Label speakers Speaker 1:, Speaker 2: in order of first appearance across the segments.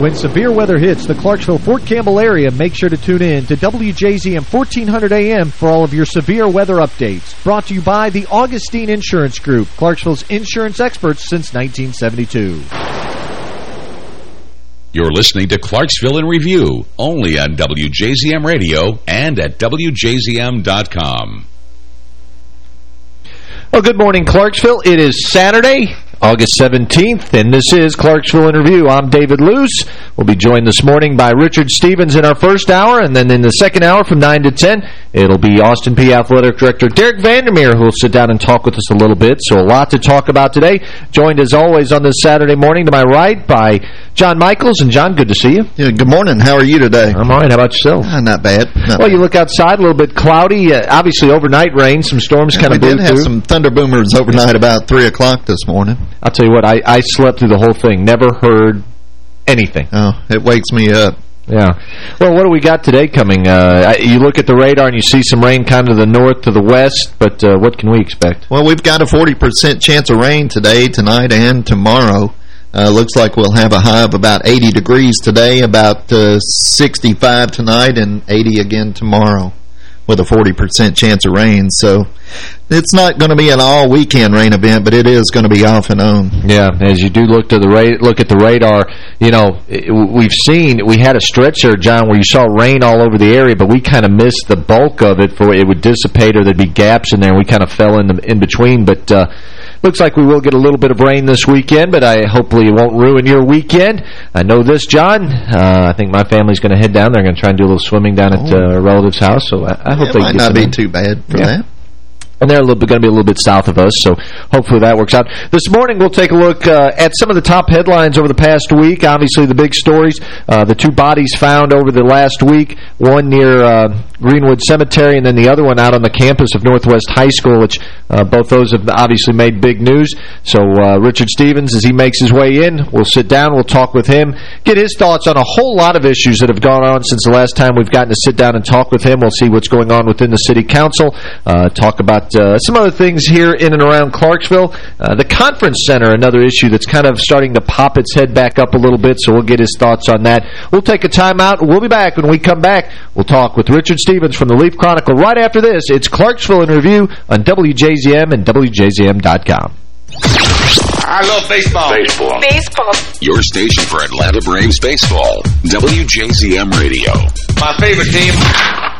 Speaker 1: When severe weather hits the Clarksville-Fort Campbell area, make sure to tune in to WJZM 1400 AM for all of your severe weather updates. Brought to you by the Augustine Insurance Group, Clarksville's insurance experts since 1972.
Speaker 2: You're listening to Clarksville in Review, only on WJZM Radio and at WJZM.com.
Speaker 3: Well, good morning, Clarksville. It is Saturday, August 17th, and this is Clarksville in Review. I'm David Luce. We'll be joined this morning by Richard Stevens in our first hour, and then in the second hour from 9 to 10, it'll be Austin Peay Athletic Director Derek van der Merwe who will sit down and talk with us a little bit. So a lot to talk about today. Joined as always on this Saturday morning to my right by John Michaels. And John, good to see you.
Speaker 4: Yeah, good morning. How are you today?
Speaker 3: I'm all right. How about yourself?
Speaker 4: Uh, not bad. Not
Speaker 3: well,
Speaker 4: bad.
Speaker 3: you look outside, a little bit cloudy. Uh, obviously, overnight rain. Some storms
Speaker 4: Yeah,
Speaker 3: kind of
Speaker 4: we
Speaker 3: blew
Speaker 4: did have
Speaker 3: through.
Speaker 4: some thunder boomers overnight about 3 o'clock this morning.
Speaker 3: I'll tell you what, I, I slept through the whole thing. Never heard anything.
Speaker 4: Oh, it wakes me up.
Speaker 3: Yeah. Well, what do we got today coming? Uh, you look at the radar and you see some rain kind of the north to the west, but uh, what can we expect?
Speaker 4: Well, we've got a 40% chance of rain today, tonight, and tomorrow. Uh, looks like we'll have a high of about 80 degrees today, about uh, 65 tonight, and 80 again tomorrow with a 40% chance of rain. So it's not going to be an all-weekend rain event, but it is going to be off and on.
Speaker 3: Yeah, as you do look to the ra look at the radar, you know, we've seen, we had a stretch there, John, where you saw rain all over the area, but we kind of missed the bulk of it for it would dissipate or there'd be gaps in there, and we kind of fell in, the, in between, but uh, looks like we will get a little bit of rain this weekend, but I hopefully it won't ruin your weekend. I know this, John. Uh, I think my family's going to head down there. going to try and do a little swimming down at uh, a relative's house, so I, I hope
Speaker 4: It
Speaker 3: they
Speaker 4: might
Speaker 3: get
Speaker 4: not be
Speaker 3: in.
Speaker 4: too bad for
Speaker 3: Yeah.
Speaker 4: that.
Speaker 3: And they're going to be a little bit south of us, so hopefully that works out. This morning, we'll take a look uh, at some of the top headlines over the past week. Obviously, the big stories, uh, the two bodies found over the last week, one near uh, Greenwood Cemetery and then the other one out on the campus of Northwest High School, which uh, both those have obviously made big news. So uh, Richard Stevens, as he makes his way in, we'll sit down, we'll talk with him, get his thoughts on a whole lot of issues that have gone on since the last time we've gotten to sit down and talk with him. We'll see what's going on within the city council, uh, talk about uh, some other things here in and around Clarksville. Uh, the conference center, another issue that's kind of starting to pop its head back up a little bit, so we'll get his thoughts on that. We'll take a timeout. We'll be back. When we come back, we'll talk with Richard Stevens from the Leaf Chronicle. Right after this, it's Clarksville in Review on WJZM and WJZM.com.
Speaker 5: I love baseball. Baseball.
Speaker 6: Baseball.
Speaker 2: Your station for Atlanta Braves baseball. WJZM Radio.
Speaker 5: My favorite team.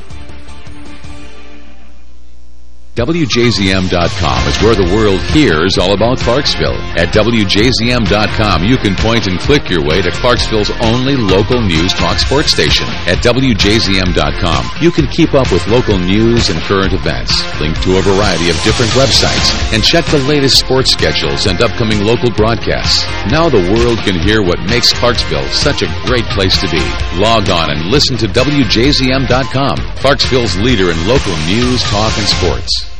Speaker 2: WJZM.com is where the world hears all about Clarksville. At WJZM.com, you can point and click your way to Clarksville's only local news talk sports station. At WJZM.com, you can keep up with local news and current events, link to a variety of different websites, and check the latest sports schedules and upcoming local broadcasts. Now the world can hear what makes Clarksville such a great place to be. Log on and listen to WJZM.com, Clarksville's leader in local news, talk, and sports.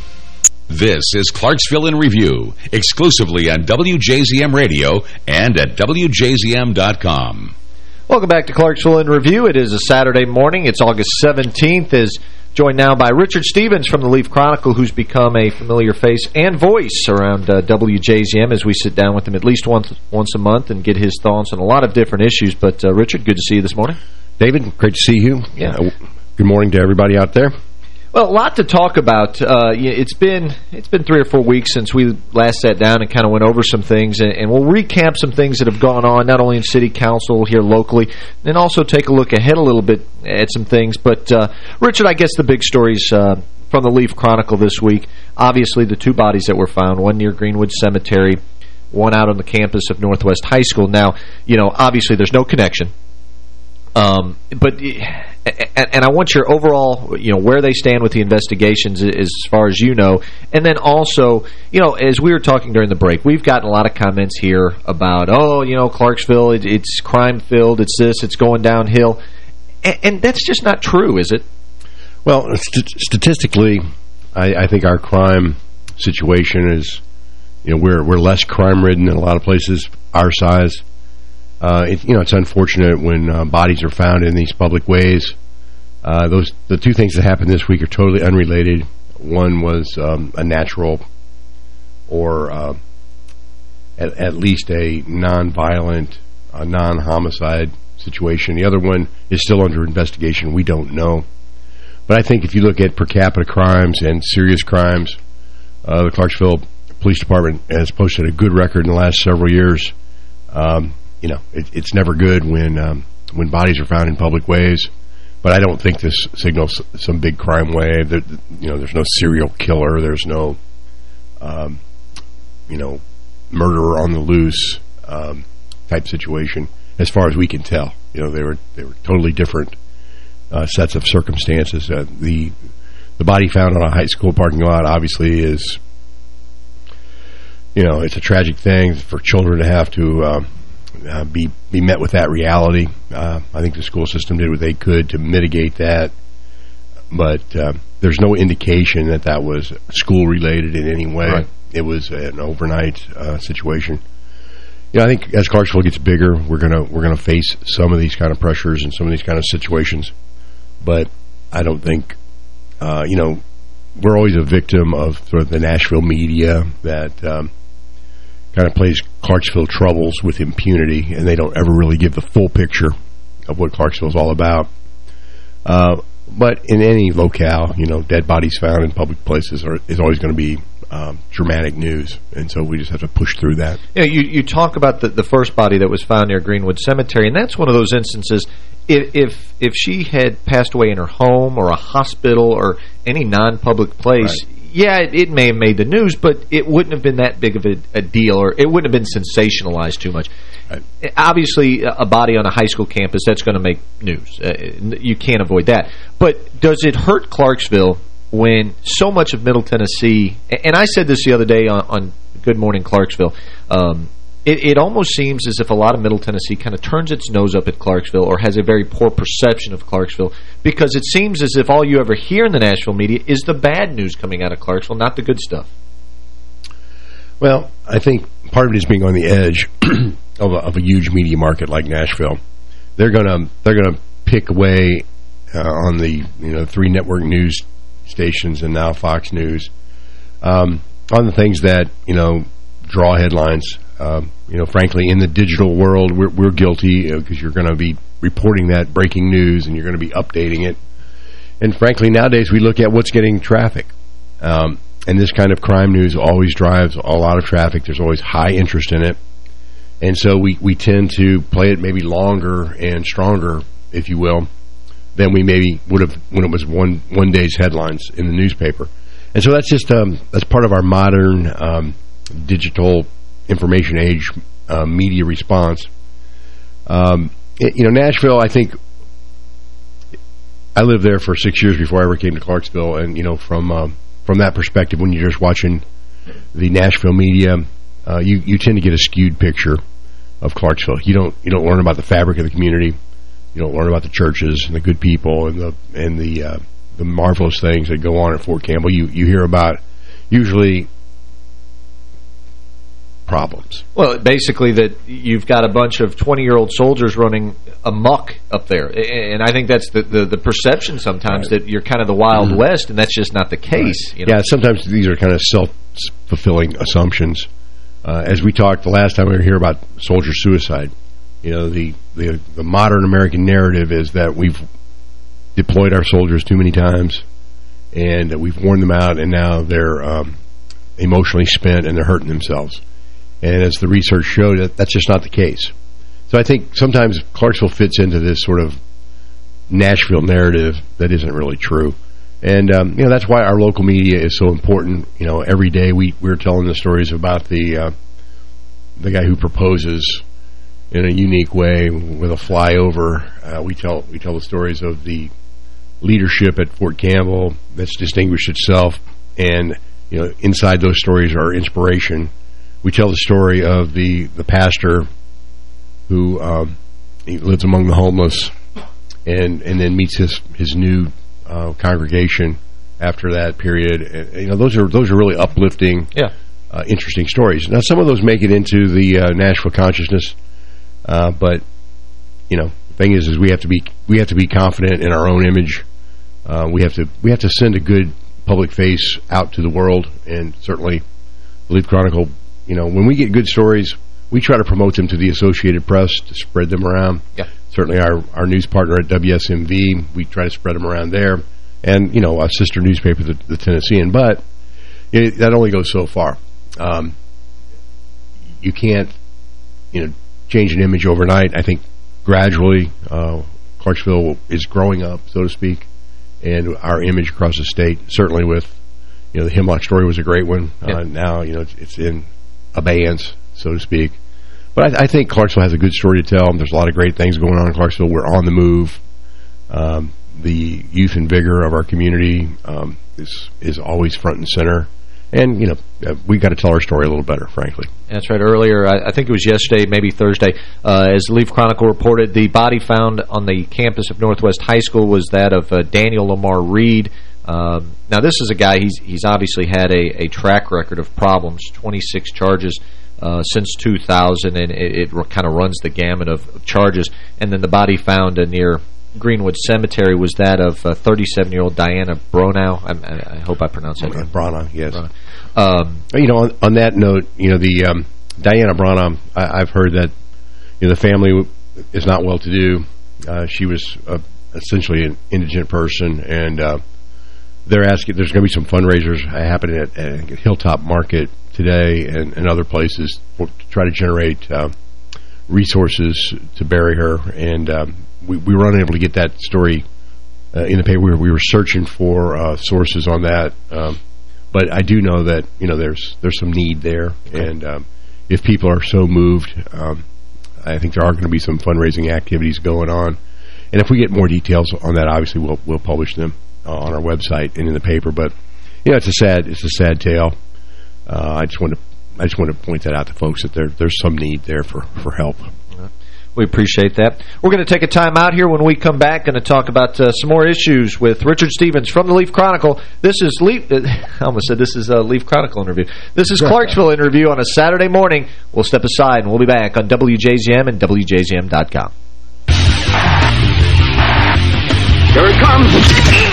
Speaker 2: This is Clarksville in Review, exclusively on WJZM Radio and at WJZM.com.
Speaker 3: Welcome back to Clarksville in Review. It is a Saturday morning. It's August 17th. Is joined now by Richard Stevens from the Leaf Chronicle, who's become a familiar face and voice around uh, WJZM as we sit down with him at least once once a month and get his thoughts on a lot of different issues. But, uh, Richard, good to see you this morning.
Speaker 6: David, great to see you.
Speaker 3: Yeah.
Speaker 6: Uh, good morning to everybody out there.
Speaker 3: Well, a lot to talk about. Uh, it's been it's been three or four weeks since we last sat down and kind of went over some things, and, and, we'll recap some things that have gone on, not only in City Council here locally, and also take a look ahead a little bit at some things. But, uh, Richard, I guess the big stories uh, from the Leaf Chronicle this week, obviously the two bodies that were found, one near Greenwood Cemetery, one out on the campus of Northwest High School. Now, you know, obviously there's no connection. Um, but and I want your overall, you know, where they stand with the investigations as far as you know. And then also, you know, as we were talking during the break, we've gotten a lot of comments here about, oh, you know, Clarksville, it, it's crime-filled, it's this, it's going downhill. And, and, that's just not true, is it?
Speaker 6: Well, st statistically, I, I think our crime situation is, you know, we're, we're less crime-ridden in a lot of places our size. Uh, it, you know, it's unfortunate when uh, bodies are found in these public ways. Uh, those the two things that happened this week are totally unrelated. One was um, a natural or uh, at, at, least a non-violent, non-homicide situation. The other one is still under investigation. We don't know. But I think if you look at per capita crimes and serious crimes, uh, the Clarksville Police Department has posted a good record in the last several years. Um, you know, it, it's never good when um, when bodies are found in public ways. But I don't think this signals some big crime wave. You know, there's no serial killer. There's no, um, you know, murderer on the loose um, type situation. As far as we can tell, you know, they were they were totally different uh, sets of circumstances. Uh, the the body found on a high school parking lot obviously is, you know, it's a tragic thing for children to have to. Um, uh, be be met with that reality. Uh, I think the school system did what they could to mitigate that, but uh, there's no indication that that was school related in any way. Right. It was an overnight uh, situation. You know, I think as Clarksville gets bigger, we're gonna we're gonna face some of these kind of pressures and some of these kind of situations, but I don't think, uh, you know, we're always a victim of sort of the Nashville media that. Um, kind of plays Clarksville troubles with impunity, and they don't ever really give the full picture of what Clarksville is all about. Uh, but in any locale, you know, dead bodies found in public places are, is always going to be um, dramatic news, and so we just have to push through that.
Speaker 3: Yeah, you, you talk about the, the first body that was found near Greenwood Cemetery, and that's one of those instances, if, if, if she had passed away in her home or a hospital or any non-public place, right yeah, it, it, may have made the news, but it wouldn't have been that big of a, a deal, or it wouldn't have been sensationalized too much. Right. Obviously, a body on a high school campus, that's going to make news. Uh, you can't avoid that. But does it hurt Clarksville when so much of Middle Tennessee, and I said this the other day on, on Good Morning Clarksville, um, it, it, almost seems as if a lot of Middle Tennessee kind of turns its nose up at Clarksville or has a very poor perception of Clarksville because it seems as if all you ever hear in the Nashville media is the bad news coming out of Clarksville, not the good stuff.
Speaker 6: Well, I think part of it is being on the edge of, a, of a huge media market like Nashville. They're gonna they're gonna pick away uh, on the you know three network news stations and now Fox News um, on the things that you know draw headlines. Um, you know, frankly, in the digital world, we're, we're guilty because you're going to be reporting that breaking news and you're going to be updating it. And frankly, nowadays we look at what's getting traffic. Um, and this kind of crime news always drives a lot of traffic. There's always high interest in it. And so we, we tend to play it maybe longer and stronger, if you will, than we maybe would have when it was one one day's headlines in the newspaper. And so that's just um, that's part of our modern um, digital information age uh, media response. Um, it, you know, Nashville, I think I lived there for six years before I ever came to Clarksville, and you know, from um, from that perspective, when you're just watching the Nashville media, uh, you you tend to get a skewed picture of Clarksville. You don't you don't learn about the fabric of the community. You don't learn about the churches and the good people and the and the uh, the marvelous things that go on at Fort Campbell. You you hear about usually problems.
Speaker 3: Well, basically that you've got a bunch of 20-year-old soldiers running amok up there. And I think that's the, the, the perception sometimes right. that you're kind of the Wild mm -hmm. West, and that's just not the case.
Speaker 6: Right. You know? Yeah, sometimes these are kind of self-fulfilling assumptions. Uh, as we talked the last time we were here about soldier suicide, you know, the, the, the modern American narrative is that we've deployed our soldiers too many times, and we've worn them out, and now they're um, emotionally spent and they're hurting themselves. And as the research showed, that that's just not the case. So I think sometimes Clarksville fits into this sort of Nashville narrative that isn't really true. And, um, you know, that's why our local media is so important. You know, every day we, we're telling the stories about the uh, the guy who proposes in a unique way with a flyover. Uh, we tell we tell the stories of the leadership at Fort Campbell that's distinguished itself. And, you know, inside those stories are inspiration we tell the story of the the pastor who um, he lives among the homeless and and then meets his his new uh, congregation after that period. And, you know, those are those are really uplifting,
Speaker 3: yeah.
Speaker 6: uh, interesting stories. Now, some of those make it into the uh, Nashville consciousness, uh, but you know, the thing is, is we have to be we have to be confident in our own image. Uh, we have to we have to send a good public face out to the world, and certainly, the Leaf Chronicle you know, when we get good stories, we try to promote them to the Associated Press to spread them around.
Speaker 3: Yeah.
Speaker 6: Certainly our, our news partner at WSMV, we try to spread them around there. And, you know, our sister newspaper, the, the Tennessean. But it, that only goes so far. Um, you can't, you know, change an image overnight. I think gradually uh, Clarksville is growing up, so to speak, and our image across the state, certainly with, you know, the Hemlock story was a great one. Yeah. Uh, now, you know, it's, it's in abeyance, so to speak. But I, I, think Clarksville has a good story to tell. There's a lot of great things going on in Clarksville. We're on the move. Um, the youth and vigor of our community um, is is always front and center. And, you know, uh, we got to tell our story a little better, frankly.
Speaker 3: That's right. Earlier, I, I think it was yesterday, maybe Thursday, uh, as Leaf Chronicle reported, the body found on the campus of Northwest High School was that of uh, Daniel Lamar Reed. Um, now, this is a guy, he's, he's obviously had a, a track record of problems, 26 charges uh, since 2000, and it, it kind of runs the gamut of, of, charges. And then the body found uh, near Greenwood Cemetery was that of 37-year-old Diana Bronow. I, I, hope I pronounced that right.
Speaker 6: Bronow, yes. Um, you know, on, on, that note, you know, the um, Diana Bronow, I, have heard that you know, the family is not well-to-do. Uh, she was essentially an indigent person, and uh, they're asking, there's going to be some fundraisers happening at, at Hilltop Market today and, and other places for, to try to generate uh, resources to bury her. And um, we, we were unable to get that story uh, in the paper. We were, we were searching for uh, sources on that. Um, but I do know that, you know, there's there's some need there. Okay. And um, if people are so moved, um, I think there are going to be some fundraising activities going on. And if we get more details on that, obviously we'll we'll publish them uh, on our website and in the paper. But you know, it's a sad it's a sad tale. Uh, I just want to I just want to point that out to folks that there there's some need there for for help.
Speaker 3: We appreciate that. We're going to take a time out here. When we come back, going to talk about uh, some more issues with Richard Stevens from the Leaf Chronicle. This is Leaf. I almost said this is a Leaf Chronicle interview. This is Clarksville interview on a Saturday morning. We'll step aside and we'll be back on WJZM and WJZM.com.
Speaker 2: Here it comes.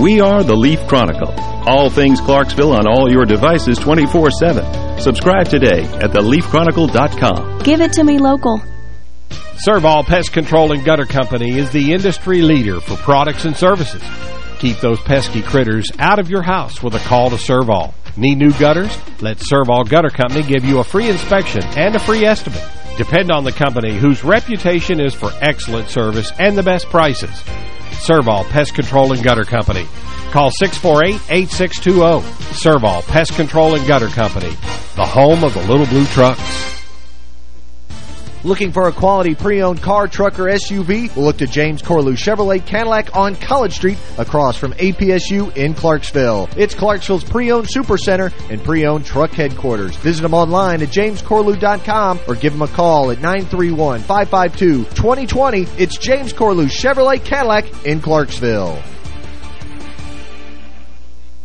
Speaker 7: We are the Leaf Chronicle. All things Clarksville on all your devices 24-7. Subscribe today at theleafchronicle.com.
Speaker 8: Give it to me local.
Speaker 9: Servall Pest Control and Gutter Company is the industry leader for products and services. Keep those pesky critters out of your house with a call to Servall. Need new gutters? Let Servall Gutter Company give you a free inspection and a free estimate. Depend on the company whose reputation is for excellent service and the best prices. Servall Pest Control and Gutter Company. Call 648-8620. Servall Pest Control and Gutter Company, the home of the little blue trucks.
Speaker 1: Looking for a quality pre-owned car, truck, or SUV? We'll look to James Corlew Chevrolet Cadillac on College Street across from APSU in Clarksville. It's Clarksville's pre-owned supercenter and pre-owned truck headquarters. Visit them online at jamescorlew.com or give them a call at 931-552-2020. It's James Corlew Chevrolet Cadillac in Clarksville.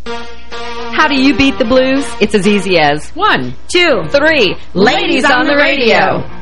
Speaker 10: How do you beat the blues? It's as easy as one, two, three.
Speaker 11: Ladies on the radio.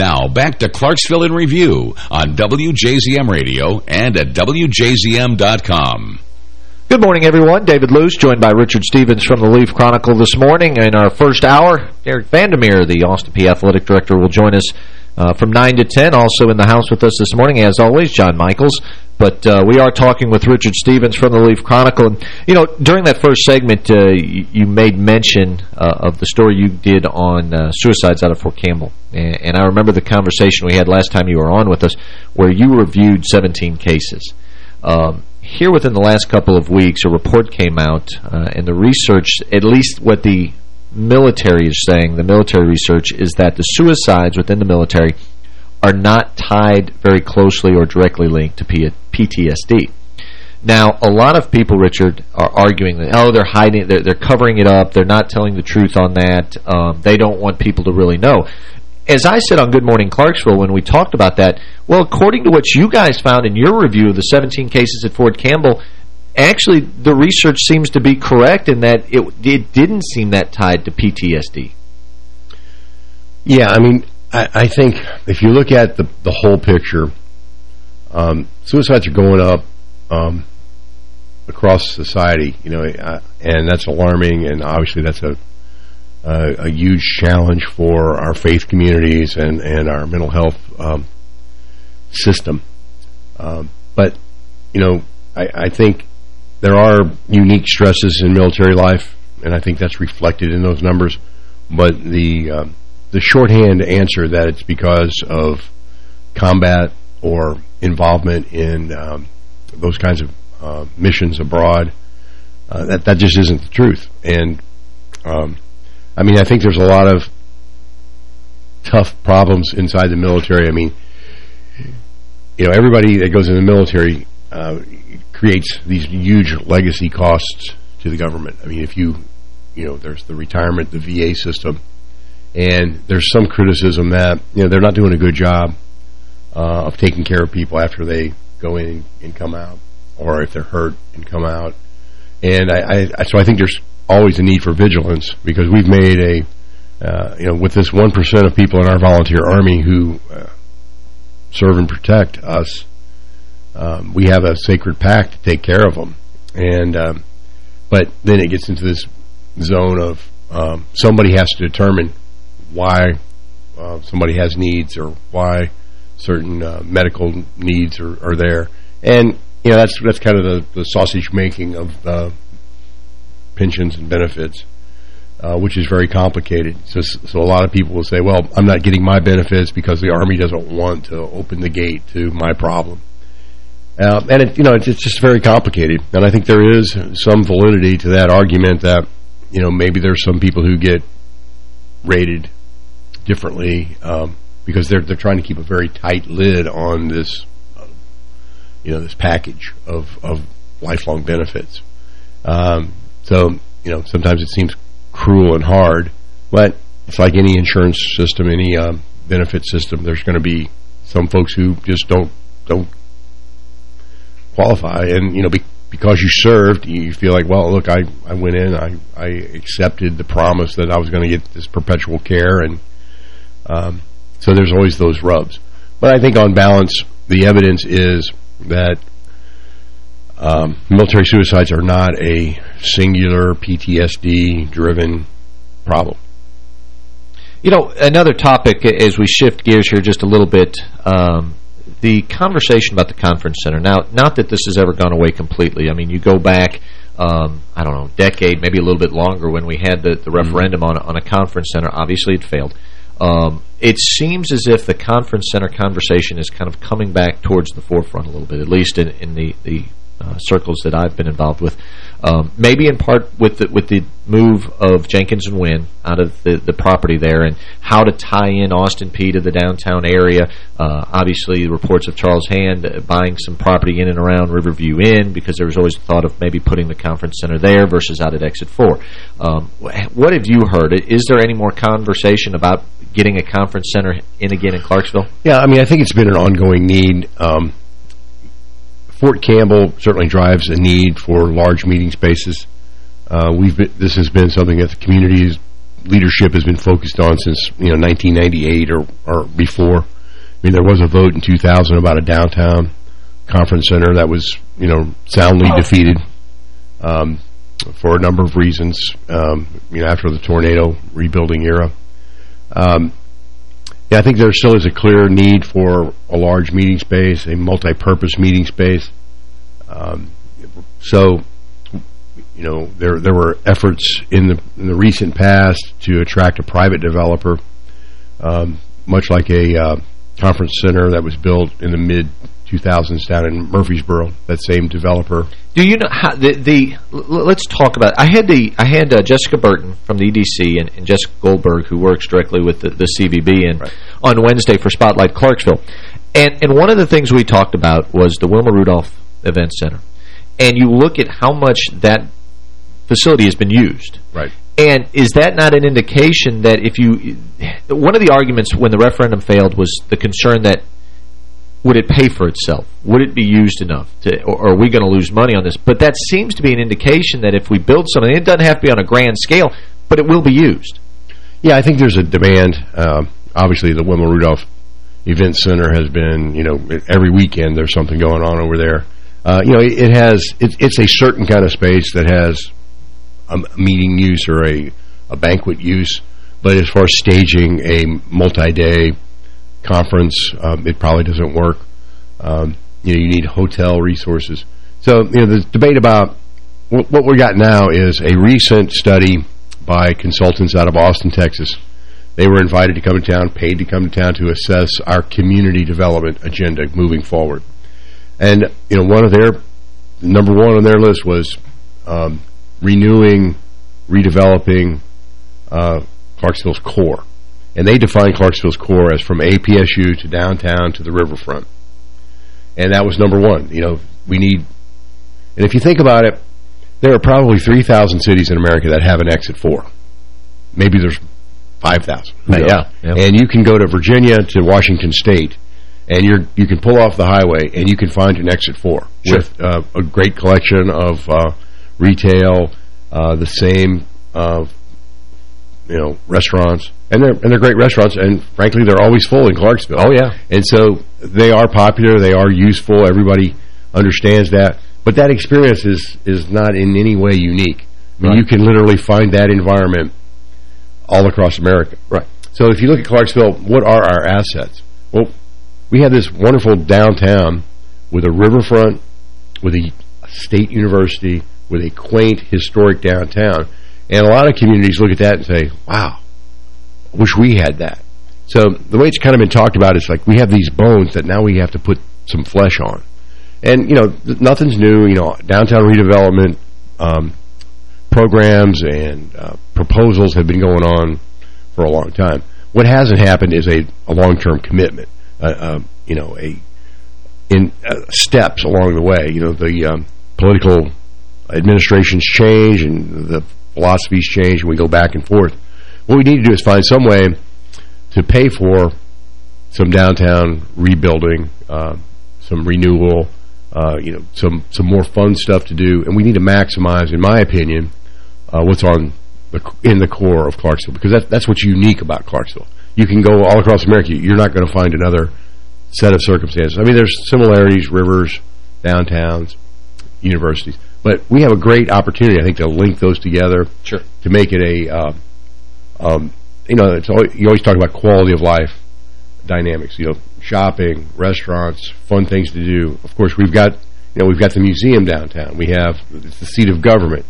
Speaker 2: Now, back to Clarksville in Review on WJZM Radio and at WJZM.com.
Speaker 3: Good morning, everyone. David Luce, joined by Richard Stevens from the Leaf Chronicle this morning. In our first hour, Derek van der Merwe, the Austin Peay Athletic Director, will join us uh, from 9 to 10. Also in the house with us this morning, as always, John Michaels. But uh, we are talking with Richard Stevens from the Leaf Chronicle. And, you know, during that first segment, uh, you, you, made mention uh, of the story you did on uh, suicides out of Fort Campbell. And, and, I remember the conversation we had last time you were on with us where you reviewed 17 cases. Um, here within the last couple of weeks, a report came out, uh, and the research, at least what the military is saying, the military research, is that the suicides within the military are not tied very closely or directly linked to PTSD. Now, a lot of people, Richard, are arguing that, oh, they're hiding, they're, they're covering it up, they're not telling the truth on that, um, they don't want people to really know. As I said on Good Morning Clarksville when we talked about that, well, according to what you guys found in your review of the 17 cases at Fort Campbell, actually the research seems to be correct in that it, it didn't seem that tied to PTSD.
Speaker 6: Yeah, I mean, I, I think if you look at the, the whole picture, um, suicides are going up um, across society, you know, uh, and that's alarming, and obviously that's a, a, a huge challenge for our faith communities and, and our mental health um, system. Um, but, you know, I, I think there are unique stresses in military life, and I think that's reflected in those numbers. But the uh, the shorthand answer that it's because of combat or involvement in um, those kinds of uh, missions abroad, uh, that that just isn't the truth. And um, I mean, I think there's a lot of tough problems inside the military. I mean, you know, everybody that goes in the military uh, creates these huge legacy costs to the government. I mean, if you, you know, there's the retirement, the VA system, and there's some criticism that, you know, they're not doing a good job uh, of taking care of people after they go in and come out, or if they're hurt and come out. And I, I so I think there's always a need for vigilance because we've made a, uh, you know, with this 1% of people in our volunteer army who uh, serve and protect us, um, we have a sacred pact to take care of them. And um, but then it gets into this zone of um, somebody has to determine why uh, somebody has needs or why certain uh, medical needs are, are, there. And, you know, that's that's kind of the, the sausage making of uh, pensions and benefits, uh, which is very complicated. So, so a lot of people will say, well, I'm not getting my benefits because the Army doesn't want to open the gate to my problem. Uh, and, it, you know, it's, it's just very complicated. And I think there is some validity to that argument that, you know, maybe there's some people who get rated differently um, because they're they're trying to keep a very tight lid on this, uh, you know, this package of of lifelong benefits. Um, so you know, sometimes it seems cruel and hard, but it's like any insurance system, any um, benefit system. There's going to be some folks who just don't don't qualify, and you know, be, because you served, you feel like, well, look, I I went in, I I accepted the promise that I was going to get this perpetual care, and um, so there's always those rubs. But I think on balance, the evidence is that um, military suicides are not a singular PTSD-driven problem.
Speaker 3: You know, another topic as we shift gears here just a little bit, um, the conversation about the conference center. Now, not that this has ever gone away completely. I mean, you go back, um, I don't know, decade, maybe a little bit longer when we had the, the referendum mm -hmm. on, on a conference center. Obviously, it failed. Um, it seems as if the conference center conversation is kind of coming back towards the forefront a little bit, at least in, in the, the uh, circles that I've been involved with. Um, maybe in part with the, with the move of Jenkins and Wynn out of the, the property there and how to tie in Austin Peay to the downtown area. Uh, obviously, the reports of Charles Hand uh, buying some property in and around Riverview Inn because there was always the thought of maybe putting the conference center there versus out at Exit 4. Um, what have you heard? Is there any more conversation about getting a conference center in again in Clarksville?
Speaker 6: Yeah, I mean, I think it's been an ongoing need. Um, Fort Campbell certainly drives a need for large meeting spaces. Uh, we've been, this has been something that the community's leadership has been focused on since you know 1998 or or before. I mean, there was a vote in 2000 about a downtown conference center that was you know soundly defeated um, for a number of reasons. Um, you know, after the tornado rebuilding era. Um, yeah, I think there still is a clear need for a large meeting space, a multi-purpose meeting space. Um, so, you know, there there were efforts in the in the recent past to attract a private developer, um, much like a uh, conference center that was built in the mid 2000s down in Murfreesboro. That same developer.
Speaker 3: Do you know how the the? Let's talk about. I had the I had uh, Jessica Burton from the EDC and, and, Jessica Goldberg who works directly with the, the CVB and right. on Wednesday for Spotlight Clarksville, and and one of the things we talked about was the Wilma Rudolph Event Center, and you look at how much that facility has been used.
Speaker 6: Right.
Speaker 3: And is that not an indication that if you... One of the arguments when the referendum failed was the concern that would it pay for itself? Would it be used enough? To, or are we going to lose money on this? But that seems to be an indication that if we build something, it doesn't have to be on a grand scale, but it will be used.
Speaker 6: Yeah, I think there's a demand. Uh, obviously, the Wilma Rudolph Event Center has been, you know, every weekend there's something going on over there. Uh, you know, it, it has, it, it's a certain kind of space that has a meeting use or a, a banquet use. But as far as staging a multi-day conference, um, it probably doesn't work. Um, you know, you need hotel resources. So, you know, the debate about what, we got now is a recent study by consultants out of Austin, Texas. They were invited to come to town, paid to come to town to assess our community development agenda moving forward. And, you know, one of their, number one on their list was um, renewing, redeveloping uh, Clarksville's core. And they define Clarksville's core as from APSU to downtown to the riverfront. And that was number one. You know, we need... And if you think about it, there are probably 3,000 cities in America that have an exit 4. Maybe there's 5,000.
Speaker 3: Yeah,
Speaker 6: yeah. And you can go to Virginia to Washington State, and you're you can pull off the highway, and you can find an exit 4
Speaker 3: sure.
Speaker 6: with uh, a great collection of uh, retail, uh, the same uh, you know, restaurants, and they're and they're great restaurants, and frankly, they're always full in Clarksville.
Speaker 3: Oh yeah,
Speaker 6: and so they are popular, they are useful. Everybody understands that, but that experience is is not in any way unique. I mean, right. you can literally find that environment all across America.
Speaker 3: Right.
Speaker 6: So if you look at Clarksville, what are our assets? Well, we have this wonderful downtown with a riverfront, with a state university, with a quaint, historic downtown. And a lot of communities look at that and say, wow, wish we had that. So the way it's kind of been talked about is like we have these bones that now we have to put some flesh on. And, you know, nothing's new. You know, downtown redevelopment um, programs and uh, proposals have been going on for a long time. What hasn't happened is a, a long-term commitment, uh, uh, you know, a in uh, steps along the way. You know, the um, political administrations change and the philosophies change and we go back and forth. What we need to do is find some way to pay for some downtown rebuilding, uh, some renewal, uh, you know, some some more fun stuff to do, and we need to maximize, in my opinion, uh, what's on the, in the core of Clarksville because that, that's what's unique about Clarksville. You can go all across America, you're not going to find another set of circumstances. I mean, there's similarities, rivers, downtowns, universities, but we have a great opportunity, I think, to link those together
Speaker 3: sure.
Speaker 6: to make it a, uh, um, you know, it's always, you always talk about quality of life dynamics, you know, shopping, restaurants, fun things to do. Of course, we've got, you know, we've got the museum downtown. We have, it's the seat of government.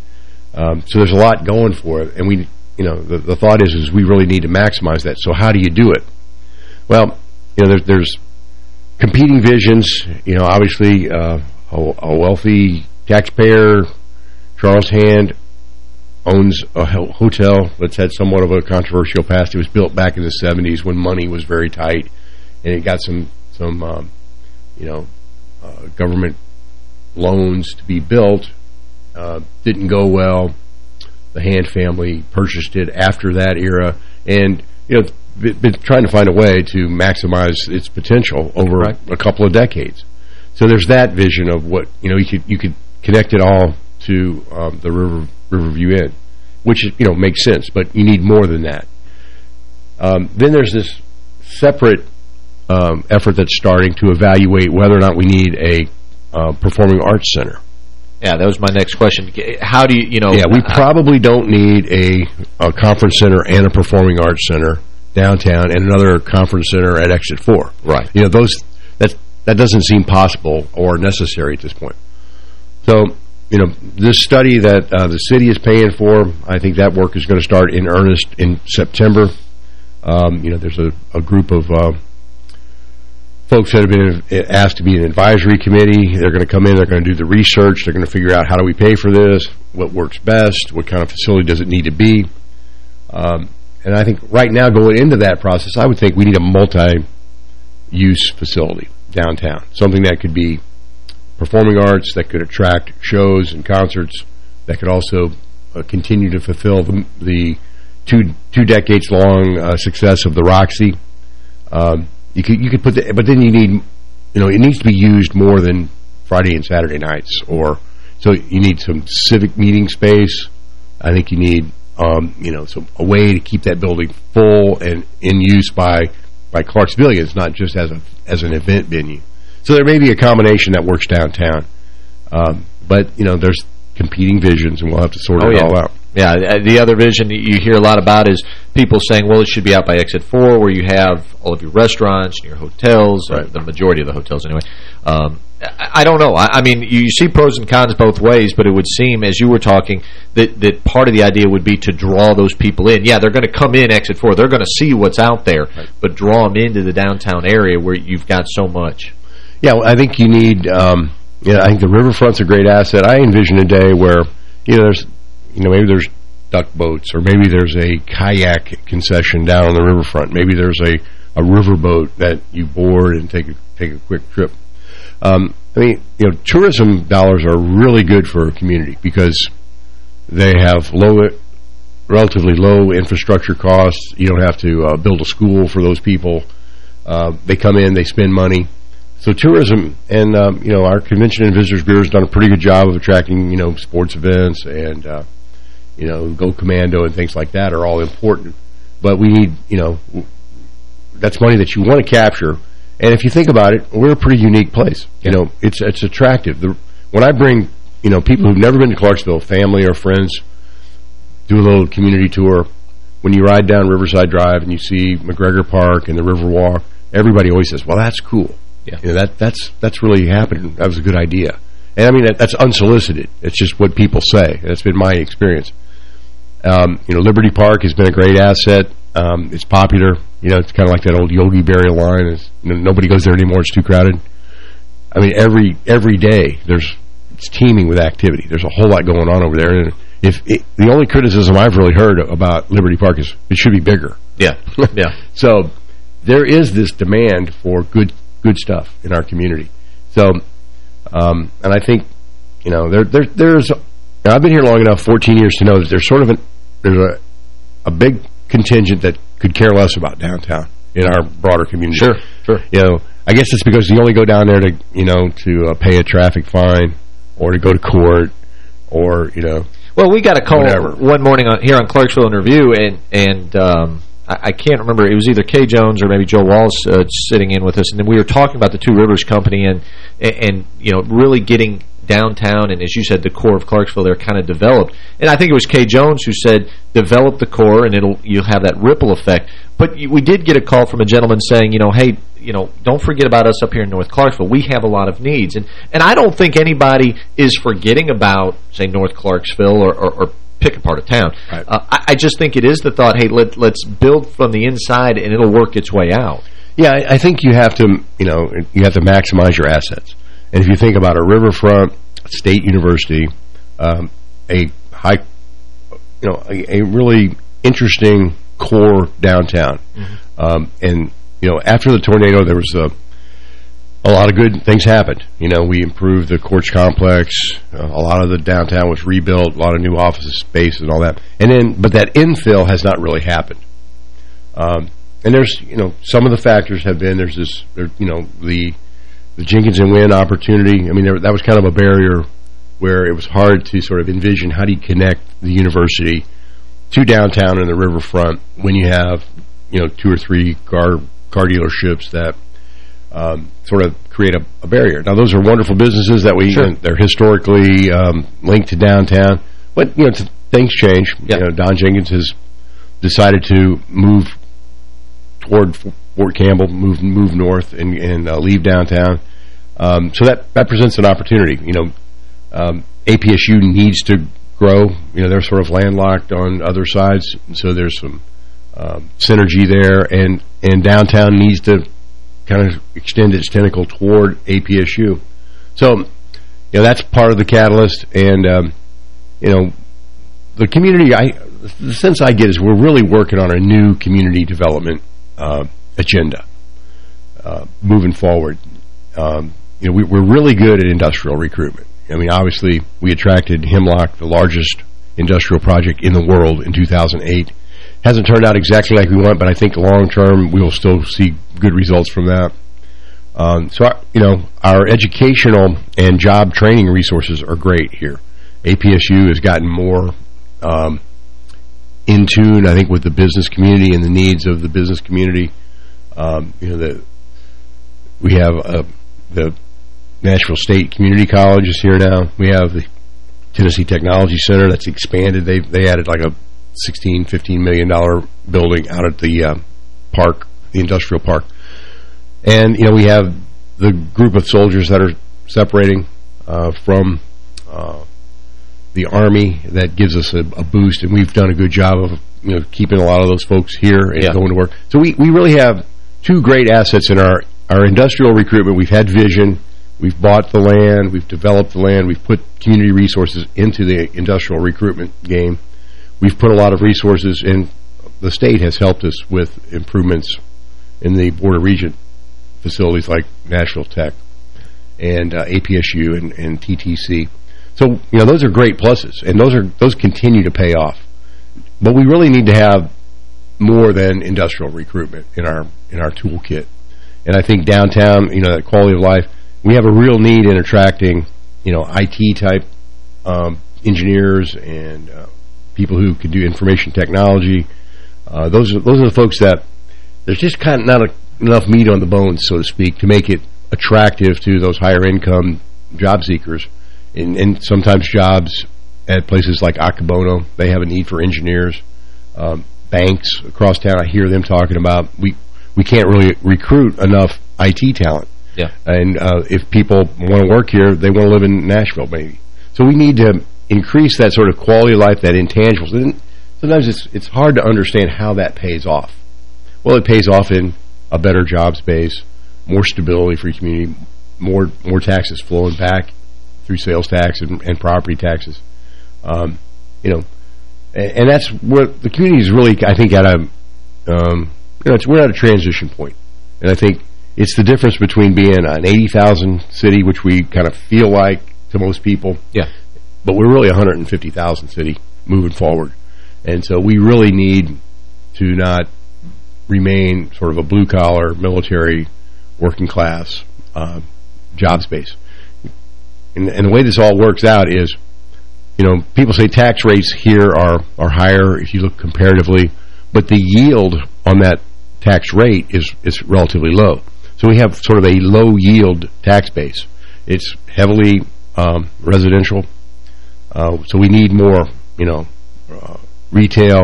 Speaker 6: Um, so there's a lot going for it. And we, you know, the, the thought is, is we really need to maximize that. So how do you do it? Well, you know, there's, there's competing visions. You know, obviously, uh, a, a wealthy taxpayer, Charles Hand, owns a hotel that's had somewhat of a controversial past. It was built back in the 70s when money was very tight, and it got some, some um, you know, uh, government loans to be built. Uh, didn't go well. The Hand family purchased it after that era, and, you know, been trying to find a way to maximize its potential over right. a couple of decades. So there's that vision of what, you know, you could, you could connect it all to um, the River Riverview Inn, which you know makes sense, but you need more than that. Um, then there's this separate um, effort that's starting to evaluate whether or not we need a uh, performing arts center.
Speaker 3: Yeah, that was my next question. How do you, you know...
Speaker 6: Yeah, we probably don't need a, a conference center and a performing arts center downtown and another conference center at Exit 4.
Speaker 3: Right.
Speaker 6: You know, those that that doesn't seem possible or necessary at this point. So you know, this study that uh, the city is paying for, I think that work is going to start in earnest in September. Um, you know, there's a, a group of uh, folks that have been asked to be an advisory committee. They're going to come in, they're going to do the research, they're going to figure out how do we pay for this, what works best, what kind of facility does it need to be. Um, and I think right now going into that process, I would think we need a multi-use facility downtown, something that could be performing arts that could attract shows and concerts that could also uh, continue to fulfill the, the two two decades long uh, success of the Roxy. Um, you could you could put the, but then you need you know it needs to be used more than Friday and Saturday nights or so you need some civic meeting space. I think you need um, you know some a way to keep that building full and in use by by Clarksvillians, not just as a as an event venue. So there may be a combination that works downtown. Um, but, you know, there's competing visions, and we'll have to sort
Speaker 3: oh,
Speaker 6: it
Speaker 3: yeah.
Speaker 6: all out.
Speaker 3: Yeah, uh, the other vision you hear a lot about is people saying, well, it should be out by Exit 4 where you have all of your restaurants and your hotels, right. the majority of the hotels anyway. Um, I don't know. I, I, mean, you see pros and cons both ways, but it would seem, as you were talking, that, that part of the idea would be to draw those people in. Yeah, they're going to come in Exit 4. They're going to see what's out there, right. but draw them into the downtown area where you've got so much.
Speaker 6: Yeah, well, I think you need, um, you know, I think the riverfront's a great asset. I envision a day where, you know, there's, you know, maybe there's duck boats or maybe there's a kayak concession down on the riverfront. Maybe there's a, a riverboat that you board and take a, take a quick trip. Um, I mean, you know, tourism dollars are really good for a community because they have low, relatively low infrastructure costs. You don't have to uh, build a school for those people. Uh, they come in, they spend money. So tourism and, um, you know, our Convention and Visitors Bureau has done a pretty good job of attracting, you know, sports events and, uh, you know, Go Commando and things like that are all important. But we need, you know, that's money that you want to capture. And if you think about it, we're a pretty unique place. You know, it's it's attractive. The, when I bring, you know, people who've never been to Clarksville, family or friends, do a little community tour, when you ride down Riverside Drive and you see McGregor Park and the Riverwalk, everybody always says, well, that's cool.
Speaker 3: Yeah.
Speaker 6: You know, that, that's, that's really happened. That was a good idea. And I mean, that, that's unsolicited. It's just what people say. That's been my experience. Um, you know, Liberty Park has been a great asset. Um, it's popular. You know, it's kind of like that old Yogi Berra line. Is you know, nobody goes there anymore. It's too crowded. I mean, every every day there's it's teeming with activity. There's a whole lot going on over there. And if it, the only criticism I've really heard about Liberty Park is it should be bigger.
Speaker 3: Yeah, yeah.
Speaker 6: so there is this demand for good good stuff in our community. So, um, and I think you know there there there's. I've been here long enough, 14 years, to know that there's sort of an there's a a big contingent that could care less about downtown in our broader community.
Speaker 3: Sure, sure.
Speaker 6: You know, I guess it's because you only go down there to, you know, to uh, pay a traffic fine or to go to court or, you know,
Speaker 3: Well, we got a call
Speaker 6: Whatever.
Speaker 3: one morning on, here on Clarksville in Review, and and um, I, can't remember. It was either Kay Jones or maybe Joel Wallace uh, sitting in with us, and then we were talking about the Two Rivers Company and and, you know really getting downtown and as you said the core of Clarksville they're kind of developed. And I think it was Kay Jones who said develop the core and it'll you'll have that ripple effect. But we did get a call from a gentleman saying you know hey you know don't forget about us up here in North Clarksville. We have a lot of needs. And and I don't think anybody is forgetting about say North Clarksville or, or, or pick a part of town uh, I, I just think it is the thought hey let, let's build from the inside and it'll work its way out
Speaker 6: Yeah, I, I think you have to, you know, you have to maximize your assets. And if you think about a riverfront, state university, um, a high, you know, a, a really interesting core downtown. Um, and, you know, after the tornado, there was a, a lot of good things happened. You know, we improved the Courts Complex. Uh, a lot of the downtown was rebuilt, a lot of new office space and all that. And then, but that infill has not really happened. Um, and there's, you know, some of the factors have been, there's this, there, you know, the the Jenkins and Wynne opportunity. I mean, there, that was kind of a barrier where it was hard to sort of envision how do you connect the university to downtown and the riverfront when you have, you know, two or three car car dealerships that um, sort of create a, a barrier. Now, those are wonderful businesses that we,
Speaker 3: Sure.
Speaker 6: they're historically um, linked to downtown, but, you know, things change. You know, Don Jenkins has decided to move toward Fort Campbell, move move north and, and uh, leave downtown. Um, so that, that presents an opportunity. You know, um, APSU needs to grow. You know, they're sort of landlocked on other sides, so there's some um, synergy there, and and downtown needs to kind of extend its tentacle toward APSU. So, you know, that's part of the catalyst, and um, you know, the community. I the sense I get is we're really working on a new community development uh, agenda uh, moving forward. Um, you know, we, we're really good at industrial recruitment. I mean, obviously, we attracted Hemlock, the largest industrial project in the world, in 2008. Hasn't turned out exactly like we want, but I think long term we will still see good results from that. Um, so, our- you know, our educational and job training resources are great here. APSU has gotten more um, in tune, I think, with the business community and the needs of the business community. Um, you know, the we have uh, the Nashville State Community College is here now. We have the Tennessee Technology Center that's expanded. They they added like a 16, 15 million dollar building out at the uh, park, the industrial park. And you know we have the group of soldiers that are separating uh, from uh, the Army that gives us a, a boost, and we've done a good job of you know keeping a lot of those folks here and going to work. So we we really have two great assets in our our industrial recruitment. We've had vision. We've bought the land. We've developed the land. We've put community resources into the industrial recruitment game. We've put a lot of resources in. The state has helped us with improvements in the Board of Regents facilities like National Tech and uh, APSU and, and TTC. So, you know, those are great pluses, and those are those continue to pay off. But we really need to have more than industrial recruitment in our in our toolkit. And I think downtown, you know, that quality of life, we have a real need in attracting, you know, IT type um, engineers and uh, people who can do information technology. Uh, those are those are the folks that there's just kind of not a, enough meat on the bones, so to speak, to make it attractive to those higher income job seekers. And, and sometimes jobs at places like Akebono, they have a need for engineers. Um, banks across town, I hear them talking about we we can't really recruit enough IT talent.
Speaker 12: Yeah.
Speaker 6: And uh, if people want to work here, they want to live in Nashville, maybe. So we need to increase that sort of quality of life, that intangibles. And sometimes it's it's hard to understand how that pays off. Well, it pays off in a better job base, more stability for your community, more more taxes flowing back through sales tax and, and property taxes. Um, you know, and, and, that's what the community is really, I think, at a, um, you know, we're at a transition point. And I think it's the difference between being an 80,000 city, which we kind of feel like to most people.
Speaker 12: Yeah.
Speaker 6: But we're really 150,000 city moving forward. And so we really need to not remain sort of a blue-collar, military, working-class uh, job space. And, and, the way this all works out is, you know, people say tax rates here are, are higher if you look comparatively, but the yield on that tax rate is, is relatively low. So we have sort of a low-yield tax base. It's heavily um, residential, uh, so we need more, you know, uh, retail,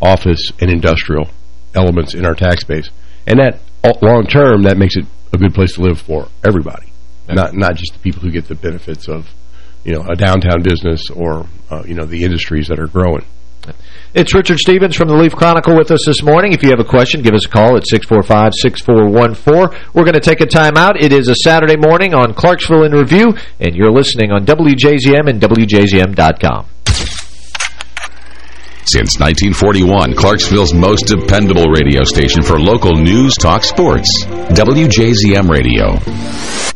Speaker 6: office, and industrial elements in our tax base. And that, long term, that makes it a good place to live for everybody, not not just the people who get the benefits of, you know, a downtown business or, uh, you know, the industries that are growing.
Speaker 3: It's Richard Stevens from the Leaf Chronicle with us this morning. If you have a question, give us a call at 645-6414. We're going to take a time out. It is a Saturday morning on Clarksville in Review, and you're listening on WJZM and WJZM.com.
Speaker 2: Since 1941, Clarksville's most dependable radio station for local news, talk, sports. WJZM Radio.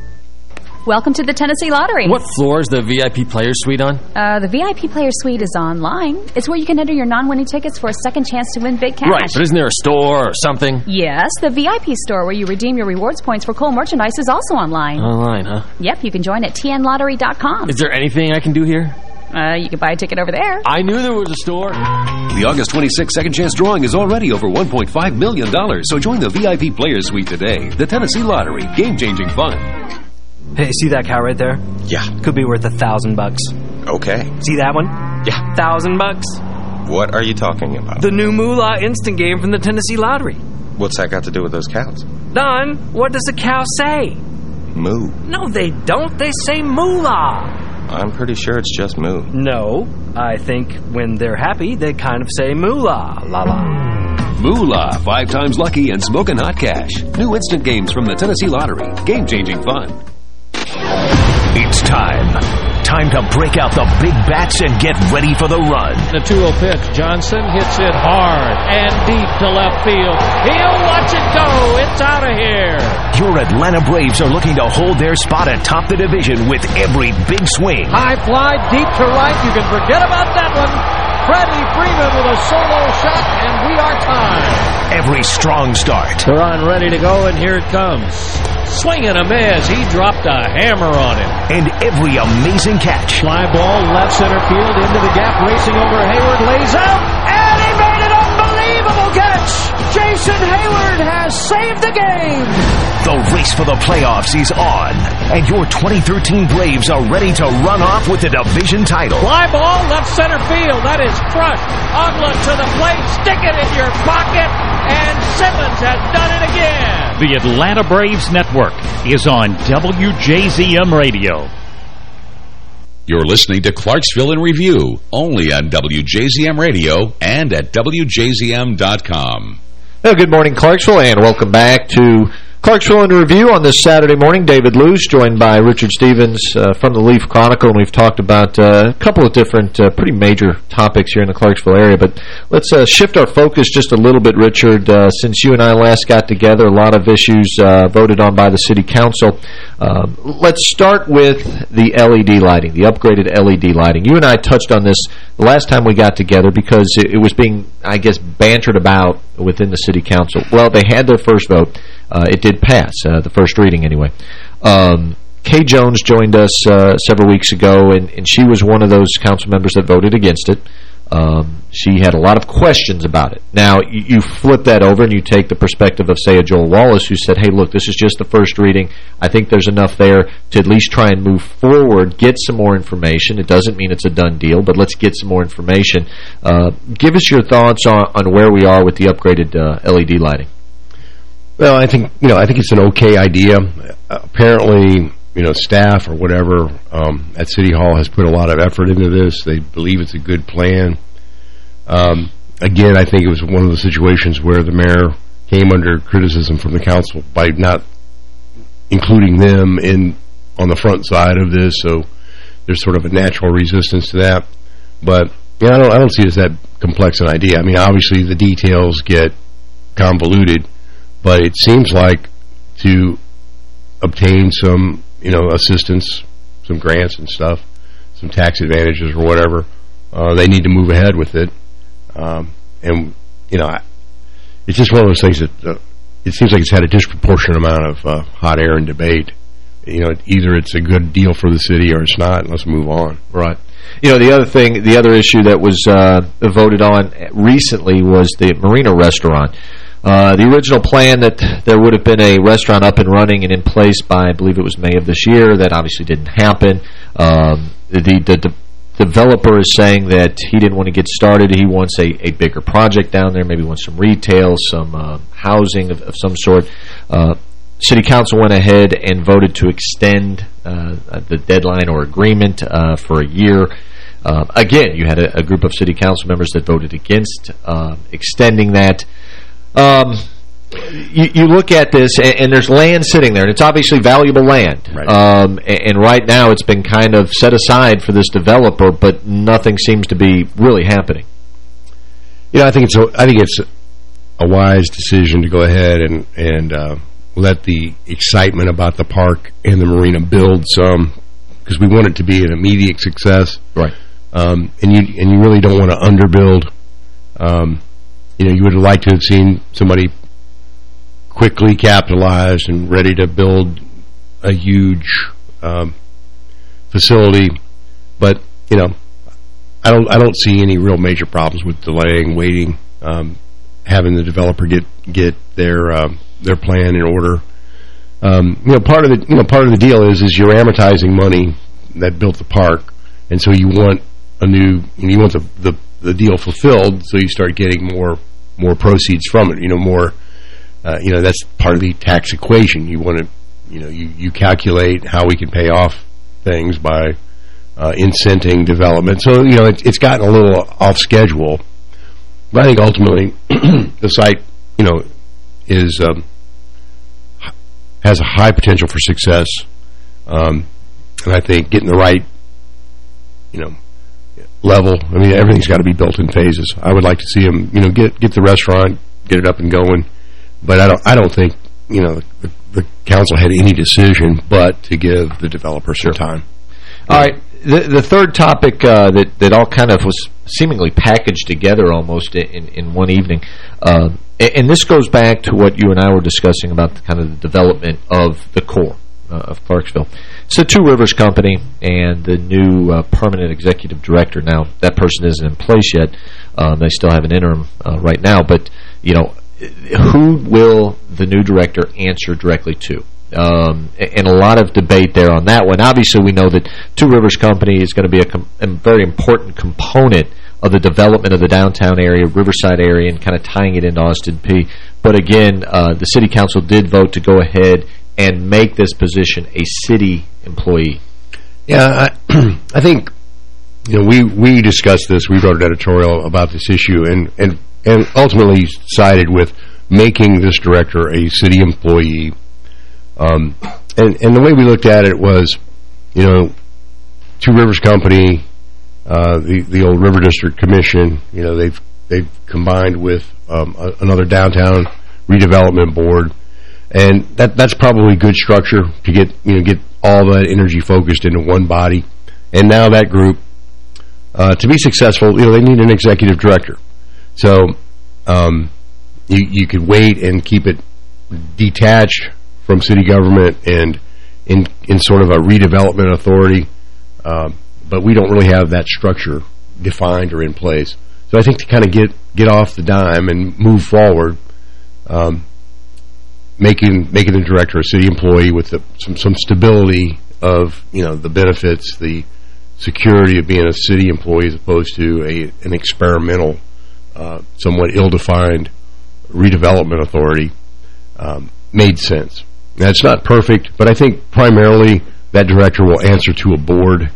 Speaker 10: Welcome to the Tennessee Lottery.
Speaker 12: What floor is the VIP Player Suite on?
Speaker 10: Uh, the VIP Player Suite is online. It's where you can enter your non-winning tickets for a second chance to win big cash.
Speaker 12: Right, but isn't there a store or something?
Speaker 10: Yes, the VIP store where you redeem your rewards points for cool merchandise is also online.
Speaker 12: Online, huh?
Speaker 10: Yep, you can join at tnlottery.com.
Speaker 12: Is there anything I can do here?
Speaker 10: Uh, you can buy a ticket over there.
Speaker 12: I knew there was a store.
Speaker 13: The August 26th Second Chance Drawing is already over $1.5 million, so join the VIP Player Suite today. The Tennessee Lottery. Game-changing fun.
Speaker 14: Hey, see that cow right there?
Speaker 13: Yeah.
Speaker 14: Could be worth a thousand bucks.
Speaker 13: Okay.
Speaker 14: See that one?
Speaker 13: Yeah.
Speaker 14: Thousand bucks.
Speaker 13: What are you talking about?
Speaker 14: The new Moolah instant game from the Tennessee Lottery.
Speaker 13: What's that got to do with those cows?
Speaker 14: Don, what does the cow say?
Speaker 13: Moo.
Speaker 14: No, they don't. They say Moolah.
Speaker 13: I'm pretty sure it's just moo.
Speaker 14: No, I think when they're happy, they kind of say Moolah. La la.
Speaker 13: Moolah, five times lucky and smoking hot cash. New instant games from the Tennessee Lottery. Game-changing fun.
Speaker 15: It's time. Time to break out the big bats and get ready for the run.
Speaker 16: The 2-0 pitch. Johnson hits it hard and deep to left field. He'll watch it go. It's out of here.
Speaker 15: Your Atlanta Braves are looking to hold their spot atop the division with every big swing.
Speaker 16: High fly, deep to right. You can forget about that one. Freddie Freeman with a solo shot, and we are tied.
Speaker 15: Every strong start.
Speaker 16: They're on ready to go, and here it comes. Swinging a miss. He dropped a hammer on him.
Speaker 15: And every amazing catch.
Speaker 16: Fly ball, left center field, into the gap, racing over Heyward, lays out, and he made an unbelievable catch. Jason Heyward has saved the game.
Speaker 15: The race for the playoffs is on, and your 2013 Braves are ready to run off with the division title.
Speaker 16: Fly ball, left center field. That is crushed. Uggla to the plate. Stick it in your pocket. And Simmons has done it again.
Speaker 17: The Atlanta Braves Network is on WJZM Radio.
Speaker 2: You're listening to Clarksville in Review, only on WJZM Radio and at WJZM.com.
Speaker 3: Well, good morning, Clarksville, and welcome back to Clarksville in Review on this Saturday morning. David Luce, joined by Richard Stevens uh, from the Leaf Chronicle, and we've talked about uh, a couple of different uh, pretty major topics here in the Clarksville area. But let's uh, shift our focus just a little bit, Richard. Uh, since you and I last got together, a lot of issues uh, voted on by the City Council. Um, let's start with the LED lighting, the upgraded LED lighting. You and I touched on this the last time we got together because it, it was being, I guess, bantered about within the City Council. Well, they had their first vote. Uh, it did pass, uh, the first reading anyway. Um, Kay Jones joined us uh, several weeks ago, and, and she was one of those council members that voted against it. Um, she had a lot of questions about it. Now, you, you, flip that over and you take the perspective of, say, a Joel Wallace who said, hey, look, this is just the first reading. I think there's enough there to at least try and move forward, get some more information. It doesn't mean it's a done deal, but let's get some more information. Uh, give us your thoughts on, on where we are with the upgraded uh, LED lighting.
Speaker 6: Well, I think you know I think it's an okay idea. Apparently, you know, staff or whatever um, at City Hall has put a lot of effort into this. They believe it's a good plan. Um, again, I think it was one of the situations where the mayor came under criticism from the council by not including them in on the front side of this. So there's sort of a natural resistance to that. But yeah, I don't I don't see it as that complex an idea. I mean, obviously the details get convoluted but it seems like to obtain some, you know, assistance, some grants and stuff, some tax advantages or whatever, uh, they need to move ahead with it. Um, and, you know, I, it's just one of those things that uh, it seems like it's had a disproportionate amount of uh, hot air and debate. You know, either it's a good deal for the city or it's not. Let's move on.
Speaker 3: Right. You know, the other thing, the other issue that was uh, voted on recently was the Marina restaurant. Uh, the original plan that there would have been a restaurant up and running and in place by, I believe it was May of this year. That obviously didn't happen. Um, the, the, the, developer is saying that he didn't want to get started. He wants a, a bigger project down there, maybe wants some retail, some uh, housing of, of, some sort. Uh, City Council went ahead and voted to extend uh, the deadline or agreement uh, for a year. Again, you had a, a, group of City Council members that voted against extending that. Um, you, you, look at this, and, and, there's land sitting there, and it's obviously valuable land.
Speaker 6: Right.
Speaker 3: Um, and, and, right now it's been kind of set aside for this developer, but nothing seems to be really happening.
Speaker 6: You know, I think it's a, I think it's a wise decision to go ahead and and uh, let the excitement about the park and the marina build some, because we want it to be an immediate success.
Speaker 3: Right.
Speaker 6: Um, and you and you really don't want to underbuild. Um, you know, you would have liked to have seen somebody quickly capitalized and ready to build a huge um, facility. But, you know, I don't I don't see any real major problems with delaying, waiting, um, having the developer get get their uh, their plan in order. Um, you know, part of the you know part of the deal is is you're amortizing money that built the park, and so you want a new you want the the, the deal fulfilled, so you start getting more more proceeds from it. You know, more, uh, you know, that's part of the tax equation. You want to, you know, you, you calculate how we can pay off things by uh, incenting development. So, you know, it, it's gotten a little off schedule. But I think ultimately the site, you know, is um, has a high potential for success. Um, and I think getting the right, you know, level. I mean, everything's got to be built in phases. I would like to see them, you know, get get the restaurant, get it up and going. But I don't I don't think, you know, the, the council had any decision but to give the developer some time.
Speaker 3: All right. The, the third topic uh, that, that all kind of was seemingly packaged together almost in, in one evening, uh, and this goes back to what you and I were discussing about the kind of the development of the core of Clarksville. A Two Rivers company and the new uh, permanent executive director. Now, that person isn't in place yet. Um, they still have an interim uh, right now. But, you know, who will the new director answer directly to? Um, and a lot of debate there on that one. Obviously, we know that Two Rivers Company is going to be a, a very important component of the development of the downtown area, Riverside area, and kind of tying it into Austin Peay. But again, uh, the city council did vote to go ahead and make this position a city employee.
Speaker 6: Yeah, I, I think you know we we discussed this. We wrote an editorial about this issue, and and and ultimately sided with making this director a city employee. Um, and and the way we looked at it was, you know, Two Rivers Company, uh, the the old River District Commission. You know, they've they've combined with um, a, another downtown redevelopment board, and that that's probably good structure to get you know get all that energy focused into one body. And now that group, uh, to be successful, you know, they need an executive director. So um, you you could wait and keep it detached from city government and in in sort of a redevelopment authority. Um, but we don't really have that structure defined or in place. So I think to kind of get get off the dime and move forward, um, making making the director a city employee with the, some some stability of you know the benefits, the security of being a city employee as opposed to a an experimental, uh, somewhat ill-defined redevelopment authority um, made sense. Now, it's not perfect, but I think primarily that director will answer to a board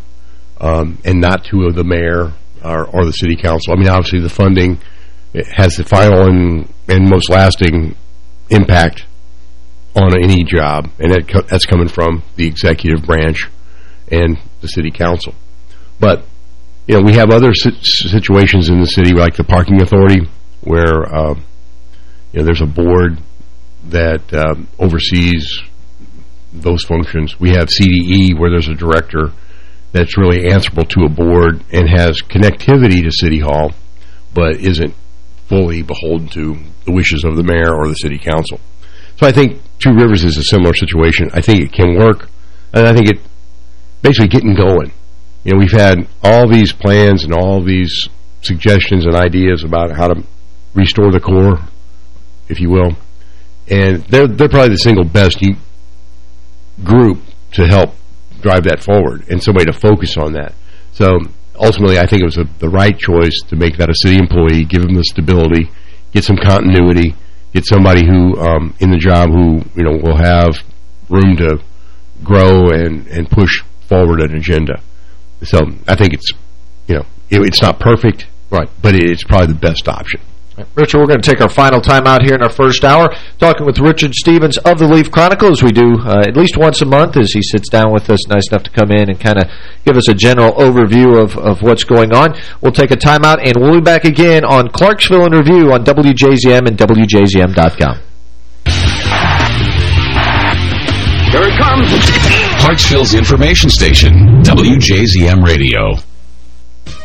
Speaker 6: um, and not to the mayor or, or, the city council. I mean, obviously the funding has the final and, and most lasting impact on any job, and that co that's coming from the executive branch and the city council. But, you know, we have other si situations in the city, like the parking authority, where, uh, you know, there's a board that um, oversees those functions. We have CDE, where there's a director that's really answerable to a board and has connectivity to City Hall, but isn't fully beholden to the wishes of the mayor or the city council. So I think Two Rivers is a similar situation. I think it can work, and I think it basically getting going. You know, we've had all these plans and all these suggestions and ideas about how to restore the core, if you will, and they're they're probably the single best group to help drive that forward and somebody to focus on that. So ultimately, I think it was a, the right choice to make that a city employee, give them the stability, get some continuity, get somebody who um, in the job who you know will have room to grow and and push forward an agenda. So I think it's you know it, it's not perfect, right? But it's probably the best option.
Speaker 3: Richard, we're going to take our final time out here in our first hour, talking with Richard Stevens of the Leaf Chronicle, as we do uh, at least once a month, as he sits down with us, nice enough to come in and kind of give us a general overview of, of what's going on. We'll take a time out, and we'll be back again on Clarksville in Review on WJZM and WJZM.com.
Speaker 2: Here it comes. Clarksville's information station, WJZM Radio.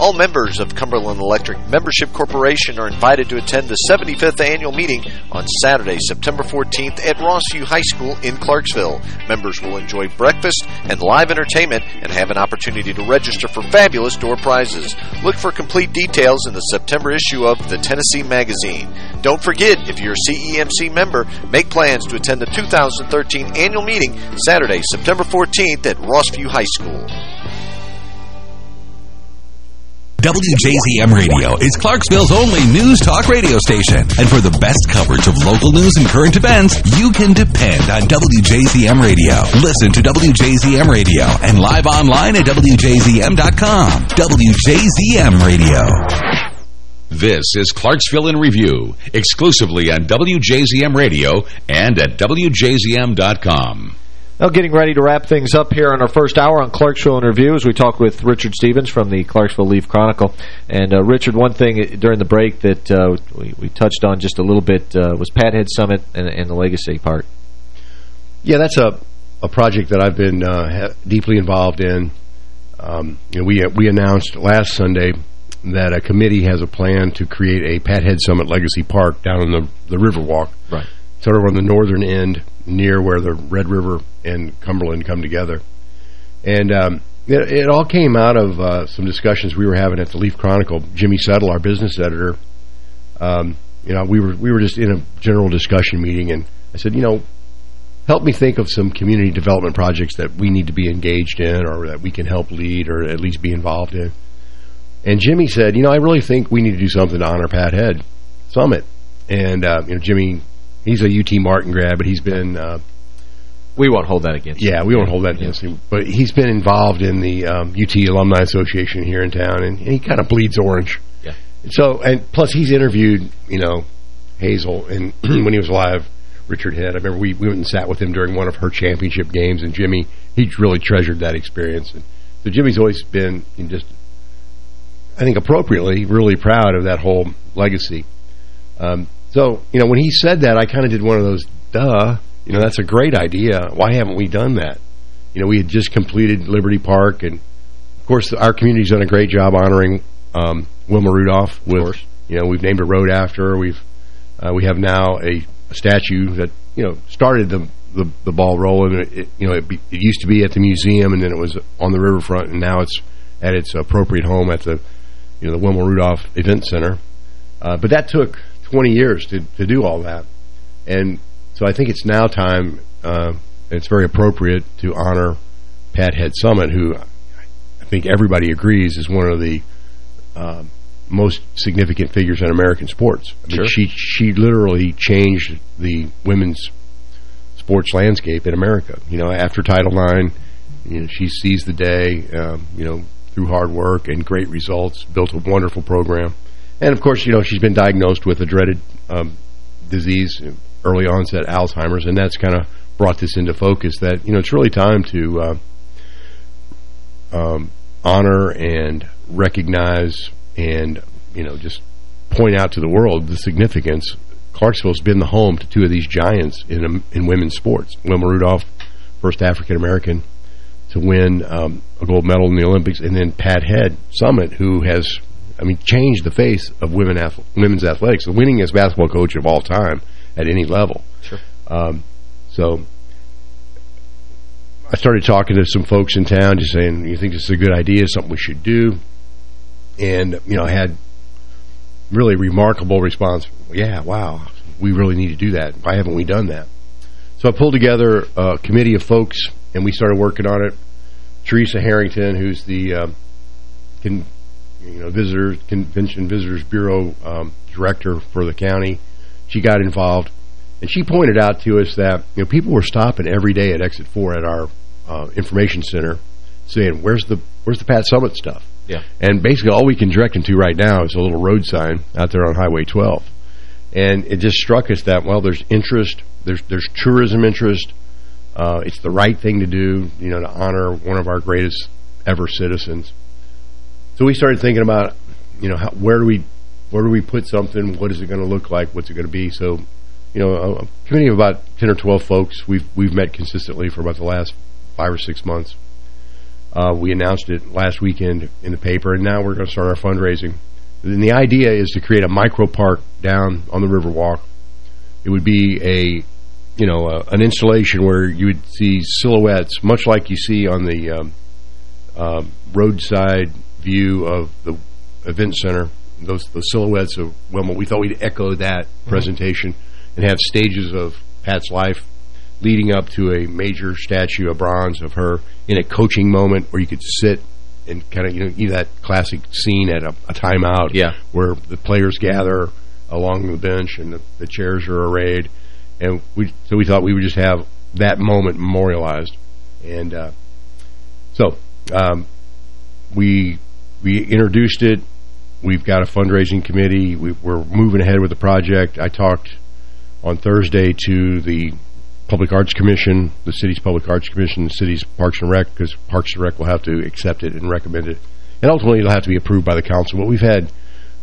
Speaker 1: All members of Cumberland Electric Membership Corporation are invited to attend the 75th annual meeting on Saturday, September 14th at Rossview High School in Clarksville. Members will enjoy breakfast and live entertainment and have an opportunity to register for fabulous door prizes. Look for complete details in the September issue of the Tennessee Magazine. Don't forget, if you're a CEMC member, make plans to attend the 2013 annual meeting Saturday, September 14th at Rossview High School.
Speaker 18: WJZM Radio is Clarksville's only news talk radio station. And for the best coverage of local news and current events, you can depend on WJZM Radio. Listen to WJZM Radio and live online at WJZM.com. WJZM Radio.
Speaker 2: This is Clarksville in Review, exclusively on WJZM Radio and at WJZM.com.
Speaker 3: Well, getting ready to wrap things up here on our first hour on Clarksville in Review as we talk with Richard Stevens from the Clarksville Leaf Chronicle. And, uh, Richard, one thing during the break that uh, we, we, touched on just a little bit uh, was Pat Head Summitt and, and, the legacy part.
Speaker 6: Yeah, that's a, a project that I've been uh, deeply involved in. Um, you know, we, we announced last Sunday that a committee has a plan to create a Pat Head Summitt Legacy Park down in the, the Riverwalk.
Speaker 3: Right.
Speaker 6: Sort of on the northern end near where the Red River and Cumberland come together. And um, it, it, all came out of uh, some discussions we were having at the Leaf Chronicle. Jimmy Settle, our business editor, um, you know, we were we were just in a general discussion meeting, and I said, you know, help me think of some community development projects that we need to be engaged in or that we can help lead or at least be involved in. And Jimmy said, you know, I really think we need to do something to honor Pat Head Summitt. And, uh, you know, Jimmy, he's a UT Martin grad, but he's been... Uh,
Speaker 3: we won't hold that against
Speaker 6: yeah, him. Yeah, we won't hold that against him. But he's been involved in the um, UT Alumni Association here in town, and, and he kind of bleeds orange.
Speaker 3: Yeah.
Speaker 6: So, and plus he's interviewed, you know, Hazel, and when he was alive, Richard Head. I remember we, we went and sat with him during one of her championship games, and Jimmy, he really treasured that experience. And so Jimmy's always been just I think appropriately, really proud of that whole legacy. Um, so, you know, when he said that, I kind of did one of those, duh, you know, that's a great idea. Why haven't we done that? You know, we had just completed Liberty Park, and, of course, our community's done a great job honoring um, Wilma Rudolph. With, You know, we've named a road after her. We've, uh, we have now a, a, statue that, you know, started the the, the ball rolling. It, you know, it, be, it used to be at the museum, and then it was on the riverfront, and now it's at its appropriate home at the you know, the Wilma Rudolph Event Center. Uh, but that took 20 years to, to do all that. And so I think it's now time, uh, it's very appropriate to honor Pat Head Summitt, who I think everybody agrees is one of the uh, most significant figures in American sports. I mean,
Speaker 3: sure.
Speaker 6: she she literally changed the women's sports landscape in America. You know, after Title IX, you know, she seized the day. Um, you know, through hard work and great results, built a wonderful program. And, of course, you know, she's been diagnosed with a dreaded um, disease, early onset Alzheimer's, and that's kind of brought this into focus that, you know, it's really time to uh, um, honor and recognize and, you know, just point out to the world the significance. Clarksville's been the home to two of these giants in, in women's sports. Wilma Rudolph, first African-American to win um, a gold medal in the Olympics, and then Pat Head Summitt, who has, I mean, changed the face of women ath women's athletics, the winningest basketball coach of all time at any level.
Speaker 3: Sure.
Speaker 6: Um, so I started talking to some folks in town, just saying, you think this is a good idea, something we should do? And, you know, I had really remarkable response. Yeah, wow, we really need to do that. Why haven't we done that? So I pulled together a committee of folks and we started working on it. Teresa Harrington, who's the uh, you know visitor convention visitors bureau um, director for the county, she got involved, and she pointed out to us that you know people were stopping every day at exit four at our uh, information center, saying, "Where's the where's the Pat Summitt stuff?"
Speaker 3: Yeah,
Speaker 6: and basically all we can direct them to right now is a little road sign out there on Highway 12, and it just struck us that well, there's interest, there's there's tourism interest uh, it's the right thing to do, you know, to honor one of our greatest ever citizens. So we started thinking about, you know, how, where do we where do we put something? What is it going to look like? What's it going to be? So, you know, a, a committee of about 10 or 12 folks, we've we've met consistently for about the last five or six months. Uh, we announced it last weekend in the paper, and now we're going to start our fundraising. And the idea is to create a micro park down on the Riverwalk. It would be a, you know, an installation where you would see silhouettes, much like you see on the um, uh, roadside view of the event center. Those, those silhouettes of Wilma, we thought we'd echo that mm -hmm. presentation and have stages of Pat's life leading up to a major statue, a bronze of her in a coaching moment where you could sit and kind of, you know, you know that classic scene at a, a timeout
Speaker 3: yeah.
Speaker 6: where the players gather along the bench and the, the chairs are arrayed. And we so we thought we would just have that moment memorialized. And uh, so um, we we introduced it. We've got a fundraising committee. We, we're moving ahead with the project. I talked on Thursday to the Public Arts Commission, the city's Public Arts Commission, the city's Parks and Rec, because Parks and Rec will have to accept it and recommend it. And ultimately, it'll have to be approved by the council. But we've had,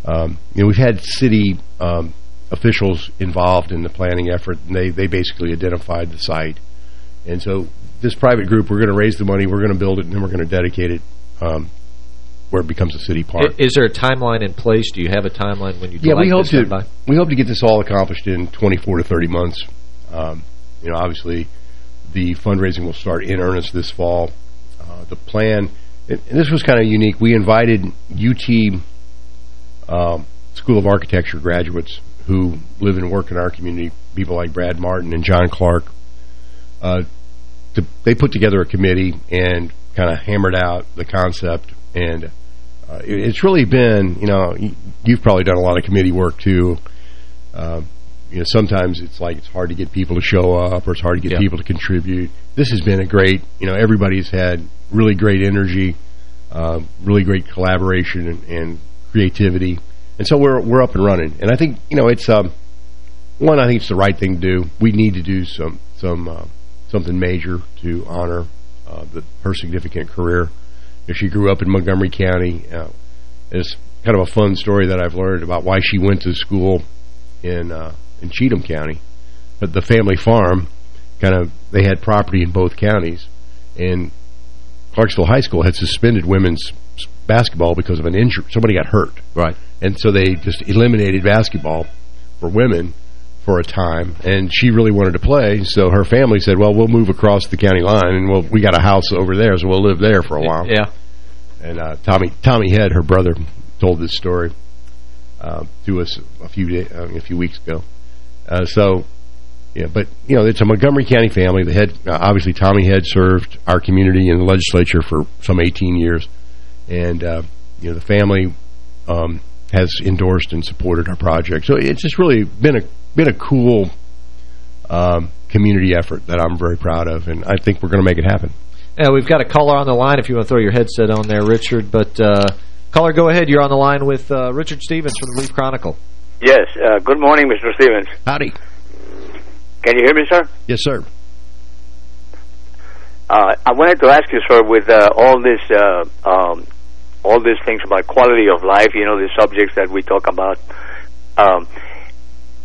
Speaker 6: um, you know, we've had city um, officials involved in the planning effort, and they, they basically identified the site. And so this private group, we're going to raise the money, we're going to build it, and then we're going to dedicate it um, where it becomes a city park.
Speaker 3: Is there a timeline in place? Do you have a timeline when you
Speaker 6: yeah,
Speaker 3: like
Speaker 6: we hope to we hope to get this all accomplished in 24 to 30 months. Um, you know, obviously, the fundraising will start in earnest this fall. Uh, the plan, and this was kind of unique. We invited UT um, School of Architecture graduates who live and work in our community, people like Brad Martin and John Clark. Uh, to, they put together a committee and kind of hammered out the concept. And uh, it, it's really been, you know, you've probably done a lot of committee work too. Uh, you know, sometimes it's like it's hard to get people to show up or it's hard to get yeah. people to contribute. This has been a great, you know, everybody's had really great energy, uh, really great collaboration and, and, creativity. And so we're we're up and running. And I think, you know, it's um, one, I think it's the right thing to do. We need to do some some uh, something major to honor uh, the, her significant career. She grew up in Montgomery County, uh, it's kind of a fun story that I've learned about why she went to school in uh, in Cheatham County. But the family farm, kind of, they had property in both counties. And Clarksville High School had suspended women's basketball because of an injury. Somebody got hurt.
Speaker 3: Right.
Speaker 6: And so they just eliminated basketball for women for a time. And she really wanted to play, so her family said, well, we'll move across the county line, and we'll, we got a house over there, so we'll live there for a while.
Speaker 3: Yeah.
Speaker 6: And uh, Tommy Tommy Head, her brother, told this story uh, to us a few day, uh, a few weeks ago. Uh, so, yeah, but, you know, it's a Montgomery County family. The head, uh, obviously, Tommy Head served our community in the legislature for some 18 years. And, uh, you know, the family um, has endorsed and supported our project. So it's just really been a been a cool um, community effort that I'm very proud of, and I think we're going to make it happen.
Speaker 3: Yeah, we've got a caller on the line if you want to throw your headset on there, Richard. But, uh, caller, go ahead. You're on the line with uh, Richard Stevens from the Leaf Chronicle.
Speaker 19: Yes. Uh, good morning, Mr. Stevens.
Speaker 6: Howdy.
Speaker 19: Can you hear me, sir?
Speaker 6: Yes, sir.
Speaker 19: Uh, I wanted to ask you, sir, with uh, all this, uh, um, all these things about quality of life, you know, the subjects that we talk about, um,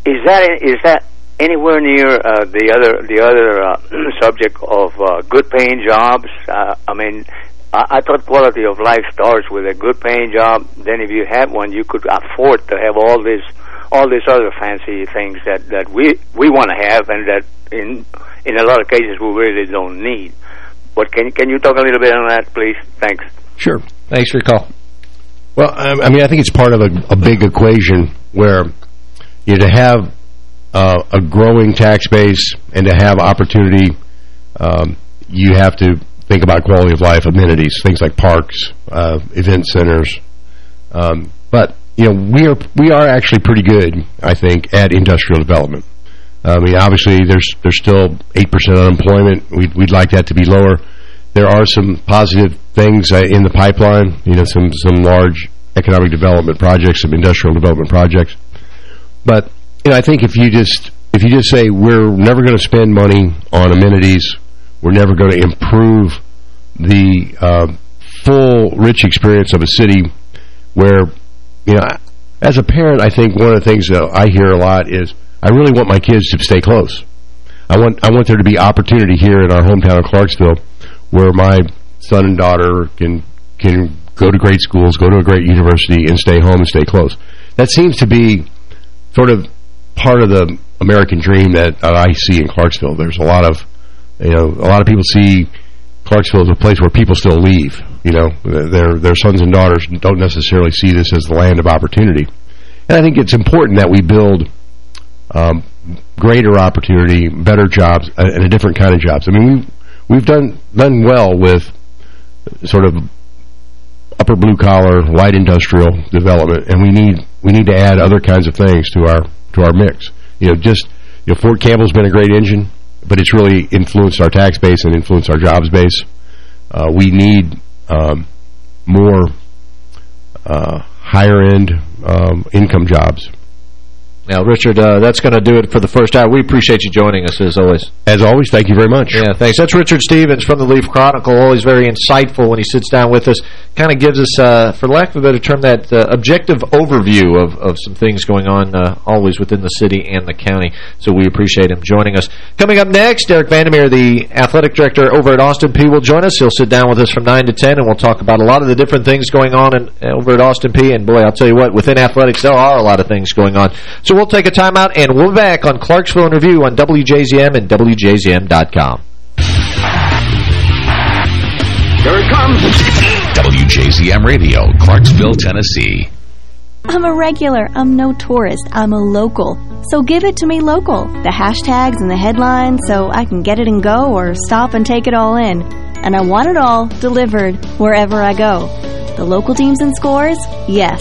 Speaker 19: is that is that anywhere near uh, the other the other uh, subject of good paying jobs? I mean, I, I thought quality of life starts with a good paying job. Then if you have one, you could afford to have all this all these other fancy things that that we we want to have and that in in a lot of cases we really don't need. But can can you talk a little bit on that, please? Thanks.
Speaker 6: Sure.
Speaker 3: Thanks for your call.
Speaker 6: Well, I mean, I think it's part of a, a big equation where you know, to have uh, a growing tax base and to have opportunity, um, you have to think about quality of life amenities, things like parks, uh, event centers. Um, but you know, we are we are actually pretty good, I think, at industrial development. I mean, obviously, there's there's still eight percent unemployment. We'd we'd like that to be lower. There are some positive things uh, in the pipeline. You know, some some large economic development projects, some industrial development projects. But you know, I think if you just if you just say we're never going to spend money on amenities, we're never going to improve the uh, full, rich experience of a city where, you know, as a parent, I think one of the things that I hear a lot is I really want my kids to stay close. I want I want there to be opportunity here in our hometown of Clarksville where my son and daughter can can go to great schools, go to a great university, and stay home and stay close. That seems to be sort of part of the American dream that uh, I see in Clarksville. There's a lot of, you know, a lot of people see Clarksville as a place where people still leave. You know, their their sons and daughters don't necessarily see this as the land of opportunity. And I think it's important that we build um, greater opportunity, better jobs, and a different kind of jobs. I mean, we've, done, done well with sort of upper blue collar, light industrial development, and we need we need to add other kinds of things to our to our mix. You know, just you know, Fort Campbell's been a great engine, but it's really influenced our tax base and influenced our jobs base. Uh, we need um, more uh, higher end um, income jobs
Speaker 3: now, Richard, uh, that's going to do it for the first hour. We appreciate you joining us, as always.
Speaker 6: As always, thank you very much.
Speaker 3: Yeah, thanks. That's Richard Stevens from the Leaf Chronicle, always very insightful when he sits down with us. Kind of gives us, uh, for lack of a better term, that uh, objective overview of, of some things going on uh, always within the city and the county. So we appreciate him joining us. Coming up next, Derek van der Merwe, the athletic director over at Austin Peay, will join us. He'll sit down with us from 9 to 10, and we'll talk about a lot of the different things going on in, over at Austin Peay. And, boy, I'll tell you what, within athletics, there are a lot of things going on. So we'll take a timeout and we'll be back on Clarksville in Review on WJZM and WJZM.com.
Speaker 2: Here it comes. WJZM Radio, Clarksville, Tennessee.
Speaker 8: I'm a regular. I'm no tourist. I'm a local. So give it to me local. The hashtags and the headlines so I can get it and go or stop and take it all in. And I want it all delivered wherever I go. The local teams and scores? Yes.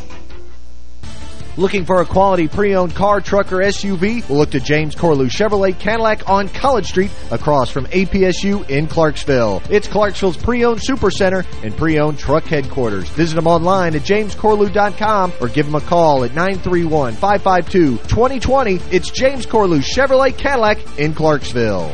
Speaker 1: Looking for a quality pre-owned car, truck, or SUV? We'll look to James Corlew Chevrolet Cadillac on College Street across from APSU in Clarksville. It's Clarksville's pre-owned supercenter and pre-owned truck headquarters. Visit them online at jamescorlew.com or give them a call at 931-552-2020. It's James Corlew Chevrolet Cadillac in Clarksville.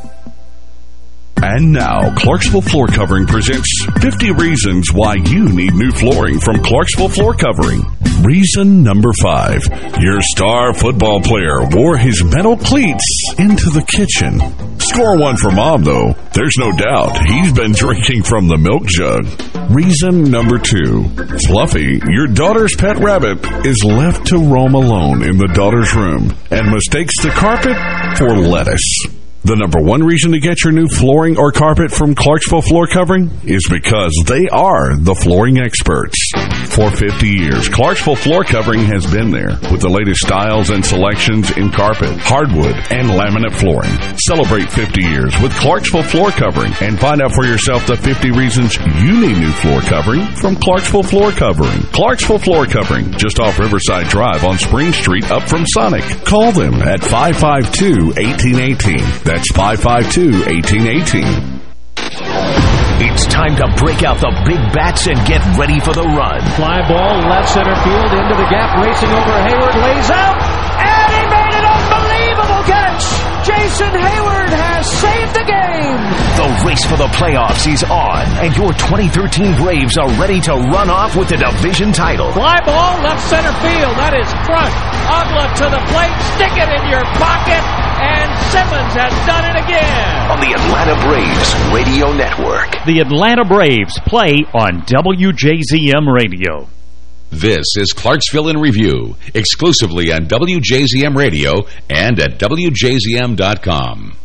Speaker 20: And now, Clarksville Floor Covering presents 50 Reasons Why You Need New Flooring from Clarksville Floor Covering. Reason number five. Your star football player wore his metal cleats into the kitchen. Score one for mom, though. There's no doubt he's been drinking from the milk jug. Reason number two. Fluffy, your daughter's pet rabbit, is left to roam alone in the daughter's room and mistakes the carpet for lettuce. The number one reason to get your new flooring or carpet from Clarksville Floor Covering is because they are the flooring experts. For 50 years, Clarksville Floor Covering has been there with the latest styles and selections in carpet, hardwood, and laminate flooring. Celebrate 50 years with Clarksville Floor Covering and find out for yourself the 50 reasons you need new floor covering from Clarksville Floor Covering. Clarksville Floor Covering, just off Riverside Drive on Spring Street up from Sonic. Call them at 552-1818. That's 552-1818.
Speaker 15: It's time to break out the big bats and get ready for the run.
Speaker 16: Fly ball left center field into the gap, racing over Heyward, lays out, and he made an unbelievable catch. Jason Heyward has saved the game.
Speaker 15: The race for the playoffs is on, and your 2013 Braves are ready to run off with the division title.
Speaker 16: Fly ball, left center field. That is crushed. Uggla to the plate. Stick it in your pocket. And Simmons has done it again.
Speaker 15: On the Atlanta Braves Radio Network.
Speaker 17: The Atlanta Braves play on WJZM Radio.
Speaker 2: This is Clarksville in Review, exclusively on WJZM Radio and at WJZM.com.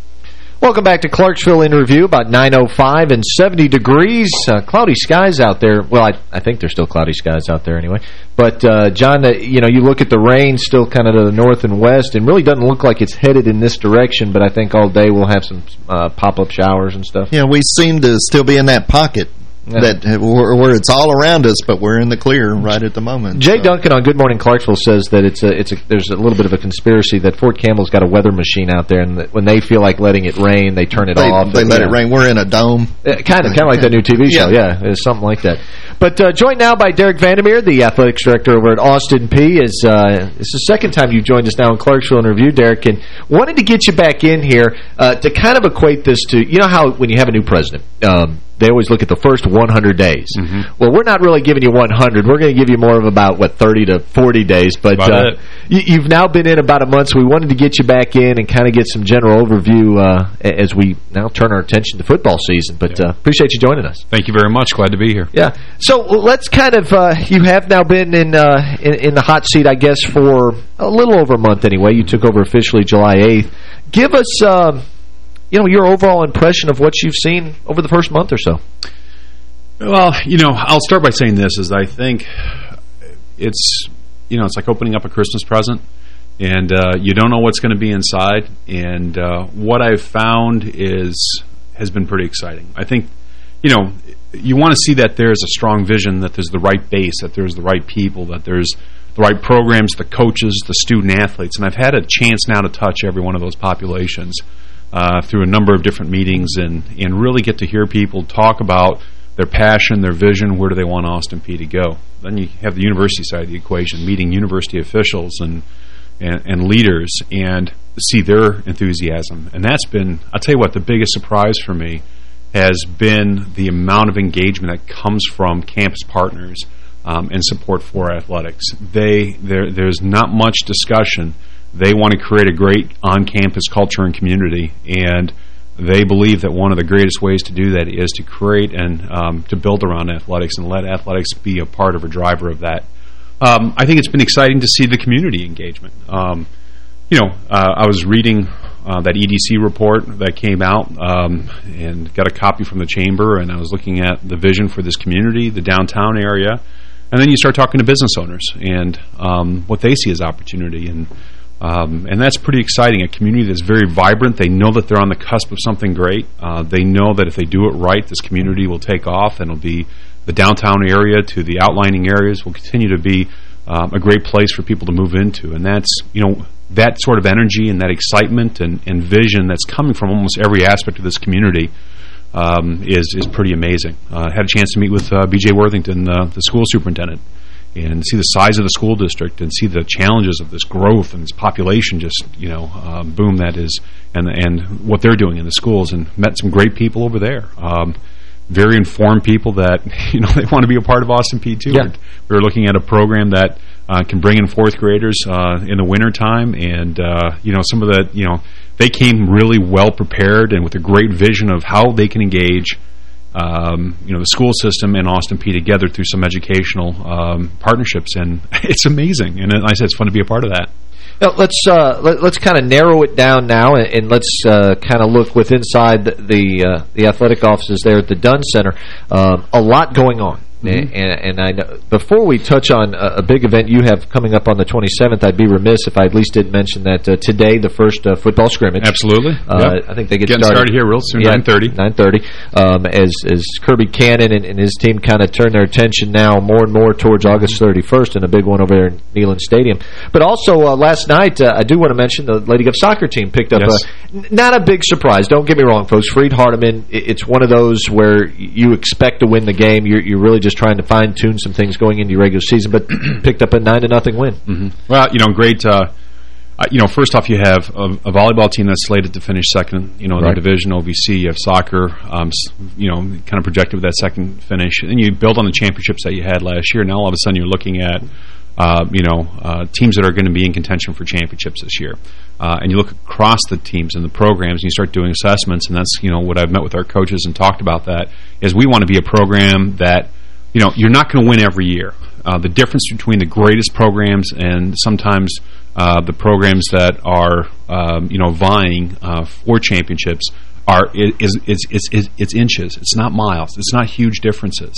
Speaker 3: Welcome back to Clarksville in Review, about 9.05 and 70 degrees. Uh, cloudy skies out there. Well, I, I think there's still cloudy skies out there anyway. But, uh, John, uh, you know, you look at the rain still kind of to the north and west, and really doesn't look like it's headed in this direction, but I think all day we'll have some uh, pop-up showers and stuff.
Speaker 21: Yeah, we seem to still be in that pocket. That where, where, it's all around us, but we're in the clear right at the moment.
Speaker 3: Jay so. Duncan on Good Morning Clarksville says that it's a it's a there's a little bit of a conspiracy that Fort Campbell's got a weather machine out there, and when they feel like letting it rain, they turn it
Speaker 21: they,
Speaker 3: off.
Speaker 21: They let yeah. it rain. We're in a dome.
Speaker 3: Uh, kind of, kind of like that new TV show. Yeah, yeah it's something like that. But uh, joined now by Derek van der Merwe, the athletics director over at Austin Peay. Is uh, it's the second time you've joined us now in Clarksville in Review, Derek, and wanted to get you back in here uh, to kind of equate this to you know how when you have a new president. Um, they always look at the first 100 days.
Speaker 22: Mm -hmm.
Speaker 3: Well, we're not really giving you 100. We're going to give you more of about, what, 30 to 40 days. But uh, you, have now been in about a month, so we wanted to get you back in and kind of get some general overview uh, as we now turn our attention to football season. But yeah. uh, appreciate you joining us.
Speaker 22: Thank you very much. Glad to be here.
Speaker 3: Yeah. So let's kind of, uh, you have now been in, uh, in, in the hot seat, I guess, for a little over a month anyway. You took over officially July 8th. Give us... You know, your overall impression of what you've seen over the first month or so.
Speaker 22: Well, you know, I'll start by saying this, is I think it's, you know, it's like opening up a Christmas present, and uh, you don't know what's going to be inside, and uh, what I've found is, has been pretty exciting. I think, you know, you want to see that there's a strong vision, that there's the right base, that there's the right people, that there's the right programs, the coaches, the student athletes, and I've had a chance now to touch every one of those populations uh, through a number of different meetings and, and really get to hear people talk about their passion, their vision, where do they want Austin Peay to go. Then you have the university side of the equation, meeting university officials and, and, and leaders and see their enthusiasm. And that's been, I'll tell you what, the biggest surprise for me has been the amount of engagement that comes from campus partners um, and support for athletics. They there, There's not much discussion they want to create a great on-campus culture and community, and they believe that one of the greatest ways to do that is to create and um, to build around athletics and let athletics be a part of a driver of that. Um, I think it's been exciting to see the community engagement. Um, you know, uh, I was reading uh, that EDC report that came out um, and got a copy from the chamber, and I was looking at the vision for this community, the downtown area, and then you start talking to business owners and um, what they see as opportunity. And um, and that's pretty exciting. A community that's very vibrant. They know that they're on the cusp of something great. Uh, they know that if they do it right, this community will take off and it'll be the downtown area to the outlining areas will continue to be um, a great place for people to move into. And that's, you know, that sort of energy and that excitement and, and vision that's coming from almost every aspect of this community um, is is pretty amazing. I uh, had a chance to meet with uh, B.J. Worthington, uh, the school superintendent, and see the size of the school district and see the challenges of this growth and this population just, you know, um, boom that is, and and what they're doing in the schools and met some great people over there. Um, very informed people that, you know, they want to be a part of Austin P2.
Speaker 3: Yeah.
Speaker 22: We were looking at a program that uh, can bring in fourth graders uh, in the wintertime and, uh, you know, some of the, you know, they came really well prepared and with a great vision of how they can engage um, you know, the school system and Austin Peay together through some educational um, partnerships, and it's amazing. And I said, it's fun to be a part of that.
Speaker 3: Now, let's uh, let, us kind of narrow it down now, and, and let's uh, kind of look with inside the the, uh, the, athletic offices there at the Dunn Center. Um, a lot going on. Mm -hmm. and, and, I know, before we touch on a, a, big event you have coming up on the 27th, I'd be remiss if I at least didn't mention that uh, today, the first uh, football scrimmage.
Speaker 22: Absolutely.
Speaker 3: Uh,
Speaker 22: yep.
Speaker 3: I think they get
Speaker 22: Getting
Speaker 3: started,
Speaker 22: started here real soon,
Speaker 3: yeah,
Speaker 22: 9.30.
Speaker 3: 9.30. Um, as, as Kirby Cannon and, and his team kind of turn their attention now more and more towards August 31st and a big one over there in Neyland Stadium. But also, uh, last night, uh, I do want to mention the Lady Gov soccer team picked up
Speaker 22: yes.
Speaker 3: a, not a big surprise. Don't get me wrong, folks. Freed Hardeman, it's one of those where you expect to win the game. You're, you're really just trying to fine-tune some things going into your regular season, but picked up a nine to nothing win.
Speaker 22: Mm -hmm. Well, you know, great. Uh, Uh, you know, first off, you have a, a, volleyball team that's slated to finish second, you know, in
Speaker 3: right.
Speaker 22: the division OVC. You have soccer, um, you know, kind of projected with that second finish. And you build on the championships that you had last year. Now all of a sudden you're looking at, uh, you know, uh, teams that are going to be in contention for championships this year. Uh, and you look across the teams and the programs and you start doing assessments. And that's, you know, what I've met with our coaches and talked about that is we want to be a program that, you know, you're not going to win every year. Uh, the difference between the greatest programs and sometimes – uh, the programs that are um, you know vying uh, for championships are is is it's it's inches. It's not miles. It's not huge differences.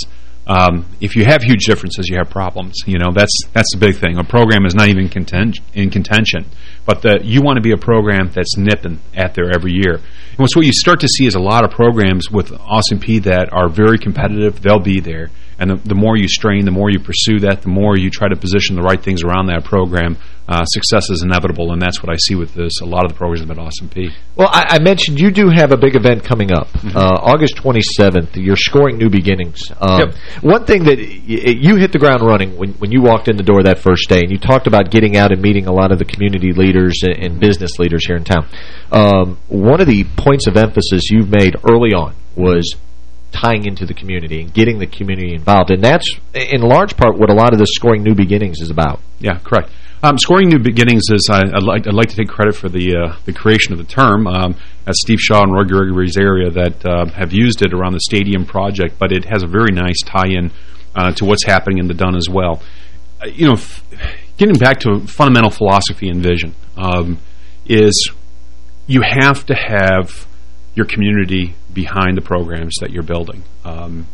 Speaker 22: Um, if you have huge differences, you have problems. You know that's that's the big thing. A program is not even content, in contention, but the, you want to be a program that's nipping at there every year. And so what you start to see is a lot of programs with Austin Peay that are very competitive. They'll be there. And the, the, more you strain, the more you pursue that, the more you try to position the right things around that program, uh, success is inevitable, and that's what I see with this. A lot of the programs at Austin Peay.
Speaker 3: Well, I, I, mentioned you do have a big event coming up, mm -hmm. uh, August 27th. You're scoring new beginnings. Um, yep. One thing that you hit the ground running when, when you walked in the door that first day, and you talked about getting out and meeting a lot of the community leaders and, and business leaders here in town. Um, one of the points of emphasis you've made early on was tying into the community and getting the community involved. And that's, in large part, what a lot of this Scoring New Beginnings is about.
Speaker 22: Yeah, correct. Um, Scoring New Beginnings is, I, would like, I'd like to take credit for the uh, the creation of the term. Um, as Steve Shaw and Roy Gregory's area that uh, have used it around the stadium project, but it has a very nice tie-in uh, to what's happening in the Dunn as well. Uh, you know, getting back to fundamental philosophy and vision um, is you have to have your community behind the programs that you're building. Um,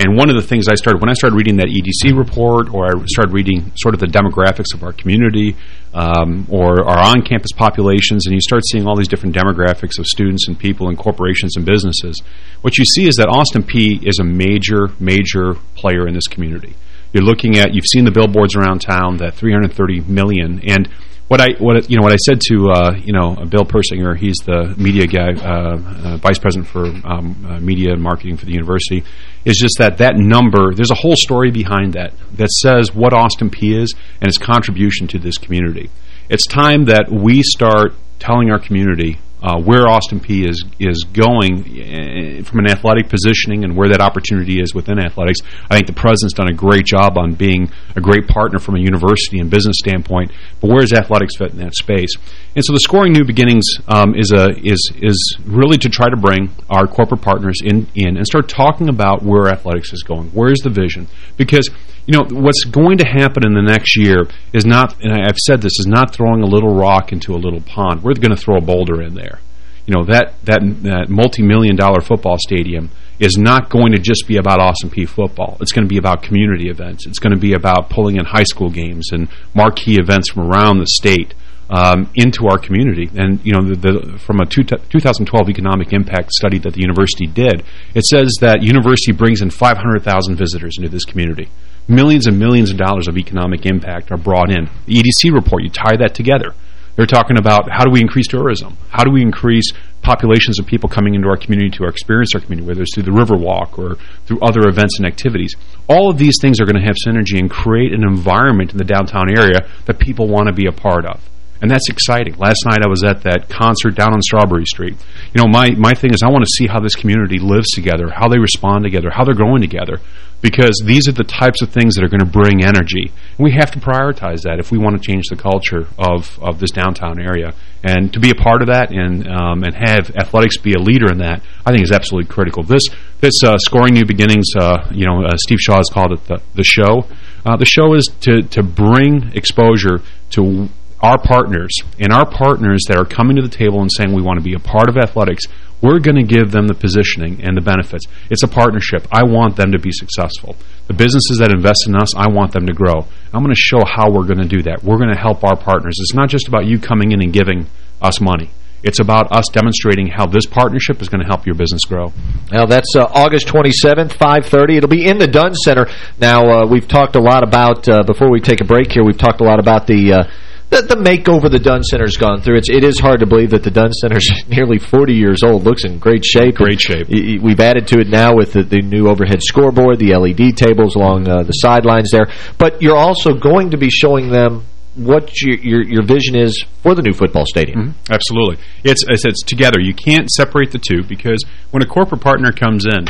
Speaker 22: and one of the things I started, when I started reading that EDC report, or I started reading sort of the demographics of our community, um, or our on-campus populations, and you start seeing all these different demographics of students and people and corporations and businesses, what you see is that Austin Peay is a major, major player in this community. You're looking at, you've seen the billboards around town, that 330 million, and what I what you know what I said to uh, you know Bill Persinger, he's the media guy, uh, uh, vice president for um, uh, media and marketing for the university, is just that that number. There's a whole story behind that that says what Austin Peay is and its contribution to this community. It's time that we start telling our community uh, where Austin Peay is is going uh, from an athletic positioning and where that opportunity is within athletics. I think the president's done a great job on being a great partner from a university and business standpoint. But where does athletics fit in that space? And so the scoring new beginnings um, is a is is really to try to bring our corporate partners in in and start talking about where athletics is going. Where is the vision? Because you know, what's going to happen in the next year is not, and I've said this, is not throwing a little rock into a little pond. We're going to throw a boulder in there. You know, that, that, that multi-million dollar football stadium is not going to just be about Austin Peay football. It's going to be about community events. It's going to be about pulling in high school games and marquee events from around the state um, into our community. And, you know, the, the, from a two 2012 economic impact study that the university did, it says that university brings in 500,000 visitors into this community millions and millions of dollars of economic impact are brought in. The EDC report, you tie that together. They're talking about how do we increase tourism? How do we increase populations of people coming into our community to experience our community, whether it's through the Riverwalk or through other events and activities. All of these things are going to have synergy and create an environment in the downtown area that people want to be a part of. And that's exciting. Last night I was at that concert down on Strawberry Street. You know, my, my thing is I want to see how this community lives together, how they respond together, how they're growing together. Because these are the types of things that are going to bring energy. And we have to prioritize that if we want to change the culture of, of this downtown area. And to be a part of that and um, and have athletics be a leader in that, I think is absolutely critical. This this uh, Scoring New Beginnings, uh, you know, uh, Steve Shaw has called it the, the show. Uh, the show is to, to bring exposure to our partners and our partners that are coming to the table and saying we want to be a part of athletics, we're going to give them the positioning and the benefits. It's a partnership. I want them to be successful. The businesses that invest in us, I want them to grow. I'm going to show how we're going to do that. We're going to help our partners. It's not just about you coming in and giving us money. It's about us demonstrating how this partnership is going to help your business grow.
Speaker 3: Now, that's uh, August 27th, 5.30. It'll be in the Dunn Center. Now, uh, we've talked a lot about, uh, before we take a break here, we've talked a lot about the uh, the, the makeover the Dunn Center's gone through. It's, it is hard to believe that the Dunn Center's nearly 40 years old. Looks in great shape.
Speaker 22: Great shape.
Speaker 3: We've added to it now with the, the new overhead scoreboard, the LED tables along uh, the sidelines there. But you're also going to be showing them what your, your, your vision is for the new football stadium.
Speaker 22: Mm -hmm. Absolutely. It's, it's together. You can't separate the two because when a corporate partner comes in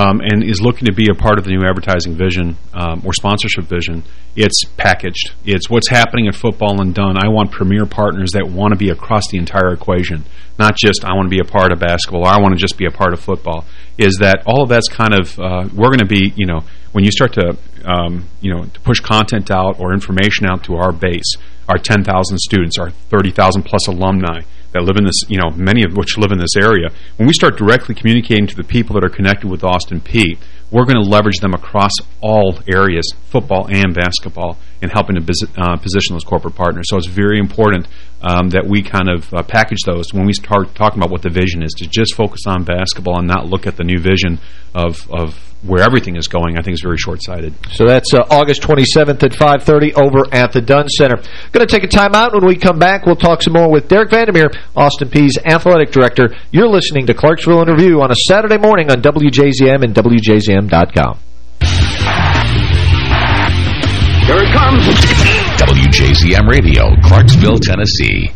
Speaker 22: um, and is looking to be a part of the new advertising vision um, or sponsorship vision, it's packaged. It's what's happening at football and done. I want premier partners that want to be across the entire equation, not just I want to be a part of basketball or I want to just be a part of football, is that all of that's kind of, uh, we're going to be, you know, when you start to, um, you know, to push content out or information out to our base, our 10,000 students, our 30,000 plus alumni that live in this, you know, many of which live in this area, when we start directly communicating to the people that are connected with Austin Peay, we're going to leverage them across all areas, football and basketball, in helping to uh, position those corporate partners. So it's very important um, that we kind of uh, package those when we start talking about what the vision is, to just focus on basketball and not look at the new vision of, of where everything is going, I think is very short-sighted.
Speaker 3: So that's uh, August 27th at 5.30 over at the Dunn Center. Going to take a timeout. When we come back, we'll talk some more with Derek van der Merwe, Austin Peay's athletic director. You're listening to Clarksville in Review on a Saturday morning on WJZM and WJZM.com.
Speaker 2: Here it comes. WJZM Radio, Clarksville, Tennessee.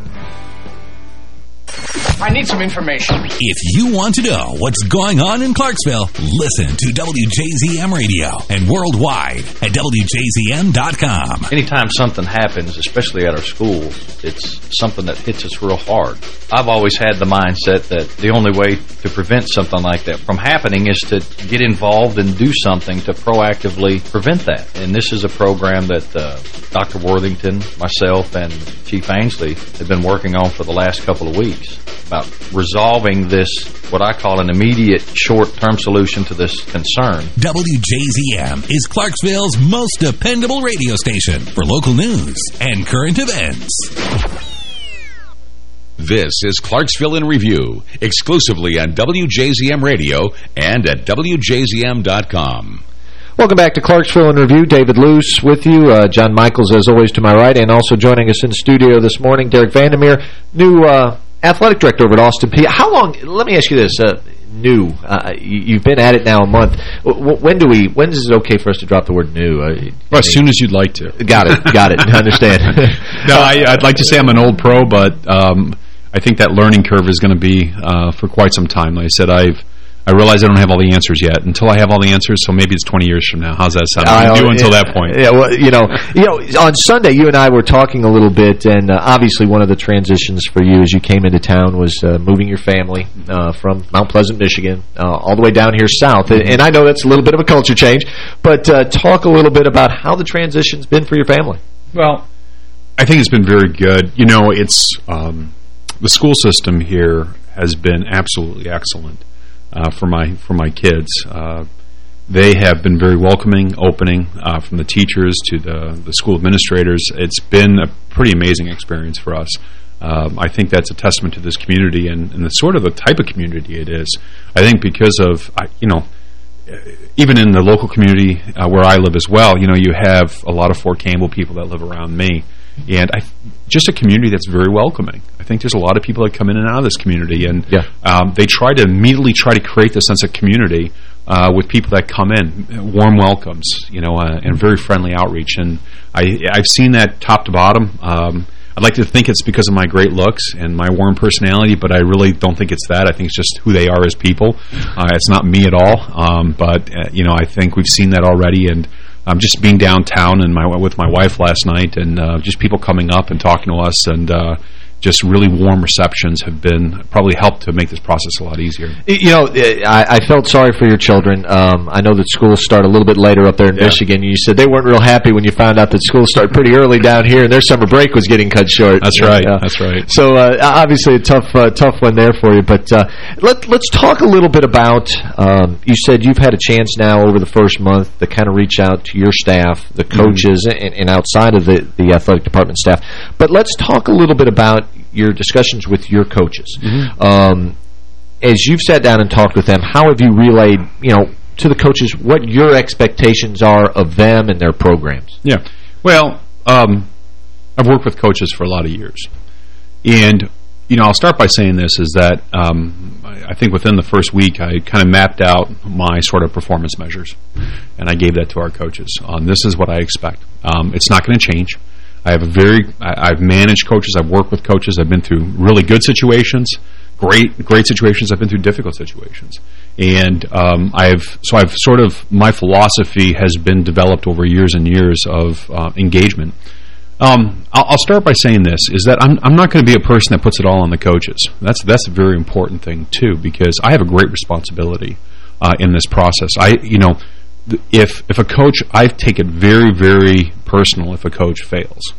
Speaker 23: I need some information.
Speaker 18: If you want to know what's going on in Clarksville, listen to WJZM Radio and worldwide at WJZM.com.
Speaker 24: Anytime something happens, especially at our schools, it's something that hits us real hard. I've always had the mindset that the only way to prevent something like that from happening is to get involved and do something to proactively prevent that. And this is a program that uh, Dr. Worthington, myself, and Chief Ansley have been working on for the last couple of weeks about resolving this, what I call an immediate short-term solution to this concern.
Speaker 18: WJZM is Clarksville's most dependable radio station for local news and current events.
Speaker 2: This is Clarksville in Review, exclusively on WJZM Radio and at WJZM.com.
Speaker 3: Welcome back to Clarksville in Review. David Luce with you. Uh, John Michaels, as always, to my right. And also joining us in studio this morning, Derek van der Merwe, new uh, athletic director over at Austin Peay. How long, let me ask you this, uh, new, uh, you, have been at it now a month. when do we, when is it okay for us to drop the word new? Uh,
Speaker 22: well, as soon as you'd like to.
Speaker 3: Got it, got it, I understand.
Speaker 22: no, I, would like to say I'm an old pro, but um, I think that learning curve is going to be uh, for quite some time. Like I said, I've I realize I don't have all the answers yet. Until I have all the answers, so maybe it's 20 years from now. How's that sound? I do until that point.
Speaker 3: Yeah, well, you know, you know, on Sunday, you and I were talking a little bit, and uh, obviously one of the transitions for you as you came into town was uh, moving your family uh, from Mount Pleasant, Michigan, uh, all the way down here south. And, and, I know that's a little bit of a culture change, but uh, talk a little bit about how the transition's been for your family.
Speaker 22: Well, I think it's been very good. You know, it's um, the school system here has been absolutely excellent. Uh, for my for my kids. Uh, they have been very welcoming, opening uh, from the teachers to the the school administrators. It's been a pretty amazing experience for us. Um, I think that's a testament to this community and, and the sort of the type of community it is. I think because of, you know, even in the local community uh, where I live as well, you know, you have a lot of Fort Campbell people that live around me. And I, just a community that's very welcoming. I think there's a lot of people that come in and out of this community, and
Speaker 3: yeah.
Speaker 22: um, they try to immediately try to create this sense of community uh, with people that come in, warm welcomes, you know, uh, and very friendly outreach. And I, I've seen that top to bottom. Um, I'd like to think it's because of my great looks and my warm personality, but I really don't think it's that. I think it's just who they are as people. Uh, it's not me at all. Um, but, uh, you know, I think we've seen that already. And um, just being downtown and my with my wife last night and uh, just people coming up and talking to us and uh, just really warm receptions have been probably helped to make this process a lot easier.
Speaker 3: You know, I, I felt sorry for your children. Um, I know that schools start a little bit later up there in
Speaker 22: Yeah.
Speaker 3: Michigan. You said they weren't real happy when you found out that schools start pretty early down here, and their summer break was getting cut short.
Speaker 22: That's right.
Speaker 3: uh,
Speaker 22: That's right.
Speaker 3: So uh, obviously a tough, uh, tough one there for you. But uh, let, let's talk a little bit about. Um, you said you've had a chance now over the first month to kind of reach out to your staff, the
Speaker 22: Mm-hmm.
Speaker 3: coaches, and, and outside of the the athletic department staff. But let's talk a little bit about your discussions with your coaches.
Speaker 22: Mm-hmm.
Speaker 3: Um, as you've sat down and talked with them, how have you relayed, you know, to the coaches what your expectations are of them and their programs?
Speaker 22: Yeah. Well, um, I've worked with coaches for a lot of years. And, you know, I'll start by saying this, is that um, I I think within the first week I kind of mapped out my sort of performance measures. And I gave that to our coaches. Um, this is what I expect. Um, it's not going to change. I have a very, I, I've managed coaches, I've worked with coaches, I've been through really good situations, great, great situations, I've been through difficult situations. And um, I've, so I've sort of, my philosophy has been developed over years and years of uh, engagement. Um, I'll, I'll start by saying this, is that I'm, I'm not going to be a person that puts it all on the coaches. That's, that's a very important thing, too, because I have a great responsibility uh, in this process. I, you know, if, if a coach, I take it very, very personal if a coach fails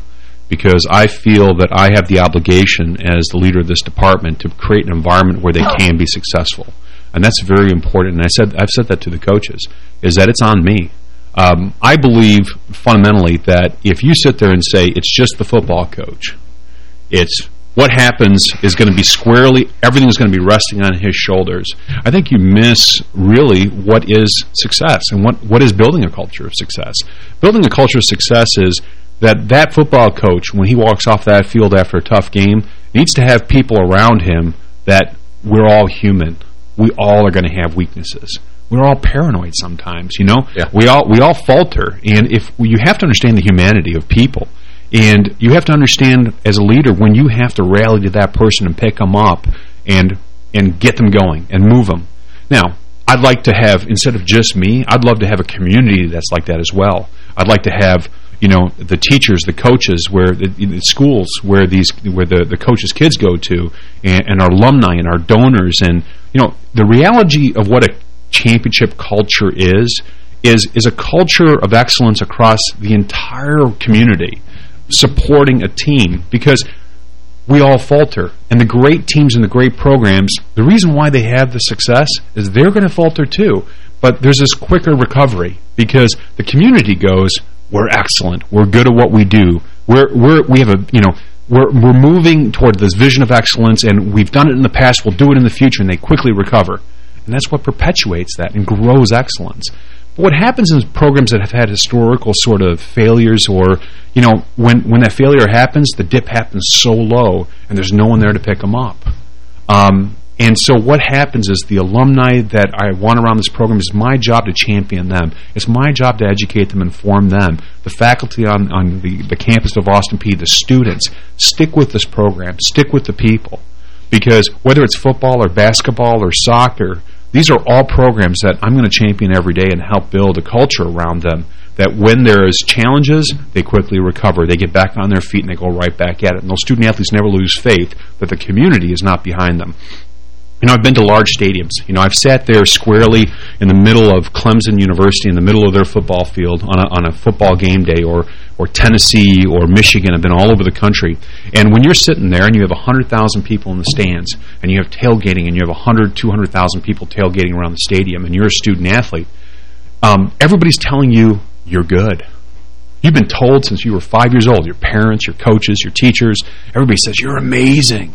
Speaker 22: because I feel that I have the obligation as the leader of this department to create an environment where they can be successful. And that's very important. And I said, I've said that to the coaches, is that it's on me. Um, I believe fundamentally that if you sit there and say it's just the football coach, it's what happens is going to be squarely, everything is going to be resting on his shoulders. I think you miss really what is success and what, what is building a culture of success. Building a culture of success is that that football coach, when he walks off that field after a tough game, needs to have people around him that we're all human. We all are going to have weaknesses. We're all paranoid sometimes, you know? We all we all falter, and if you have to understand the humanity of people, and you have to understand as a leader when you have to rally to that person and pick them up and and get them going and move them. Now, I'd like to have instead of just me, I'd love to have a community that's like that as well. I'd like to have you know the teachers, the coaches, where the, the schools where these where the the coaches' kids go to, and, and our alumni and our donors, and you know the reality of what a championship culture is is is a culture of excellence across the entire community, supporting a team because we all falter. And the great teams and the great programs, the reason why they have the success is they're going to falter too. But there's this quicker recovery because the community goes, we're excellent. We're good at what we do. We're, we're, we have a, you know, we're, we're moving toward this vision of excellence and we've done it in the past, we'll do it in the future, and they quickly recover. And that's what perpetuates that and grows excellence. What happens in programs that have had historical sort of failures or, you know, when, when that failure happens, the dip happens so low and there's no one there to pick them up. Um, and so what happens is the alumni that I want around this program is my job to champion them. It's my job to educate them, inform them. The faculty on, on the, the campus of Austin Peay, the students, stick with this program. Stick with the people. Because whether it's football or basketball or soccer, these are all programs that I'm going to champion every day and help build a culture around them that when there is challenges, they quickly recover. They get back on their feet and they go right back at it. And those student athletes never lose faith that the community is not behind them. You know, I've been to large stadiums. You know, I've sat there squarely in the middle of Clemson University, in the middle of their football field on a, on a football game day, or or Tennessee or Michigan. I've been all over the country. And when you're sitting there and you have 100,000 people in the stands, and you have tailgating, and you have 100, 200,000 people tailgating around the stadium, and you're a student athlete, um, everybody's telling you you're good. You've been told since you were five years old, your parents, your coaches, your teachers, everybody says, you're amazing.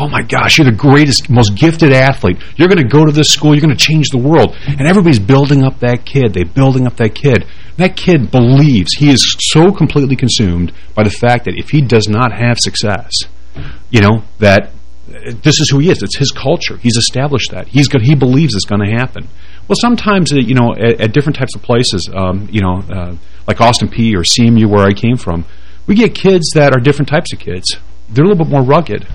Speaker 22: Oh my gosh, you're the greatest, most gifted athlete. You're going to go to this school, you're going to change the world. And everybody's building up that kid. They're building up that kid. That kid believes, he is so completely consumed by the fact that if he does not have success, you know, that this is who he is. It's his culture. He's established that. He's got, he believes it's going to happen. Well, sometimes, uh, you know, at, at different types of places, um, you know, uh, like Austin Peay or CMU where I came from, we get kids that are different types of kids. They're a little bit more rugged.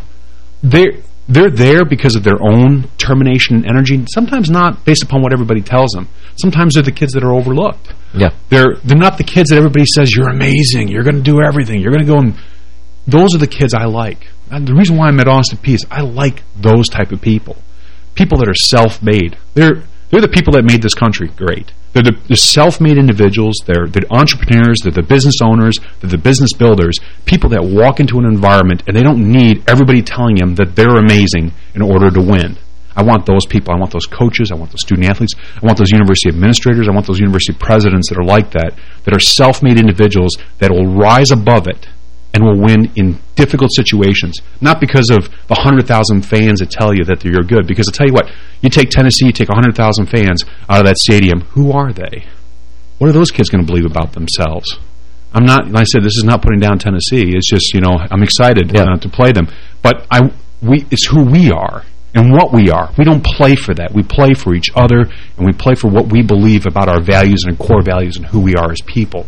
Speaker 22: They're, they're there because of their own termination and energy, sometimes not based upon what everybody tells them. Sometimes they're the kids that are overlooked.
Speaker 3: Yeah.
Speaker 22: They're they're not the kids that everybody says, you're amazing, you're going to do everything, you're going to go and... Those are the kids I like. And the reason why I'm at Austin Peay is I like those type of people. People that are self-made. They're they're the people that made this country great. They're the, self-made individuals. They're the entrepreneurs. They're the business owners. They're the business builders. People that walk into an environment and they don't need everybody telling them that they're amazing in order to win. I want those people. I want those coaches. I want those student athletes. I want those university administrators. I want those university presidents that are like that, that are self-made individuals that will rise above it and will win in difficult situations. Not because of the 100,000 fans that tell you that you're good. Because I'll tell you what, you take Tennessee, you take 100,000 fans out of that stadium. Who are they? What are those kids going to believe about themselves? I'm not, like I said, this is not putting down Tennessee. It's just, you know, I'm excited yeah. uh, to play them. But I, we, it's who we are and what we are. We don't play for that. We play for each other, and we play for what we believe about our values and core values and who we are as people.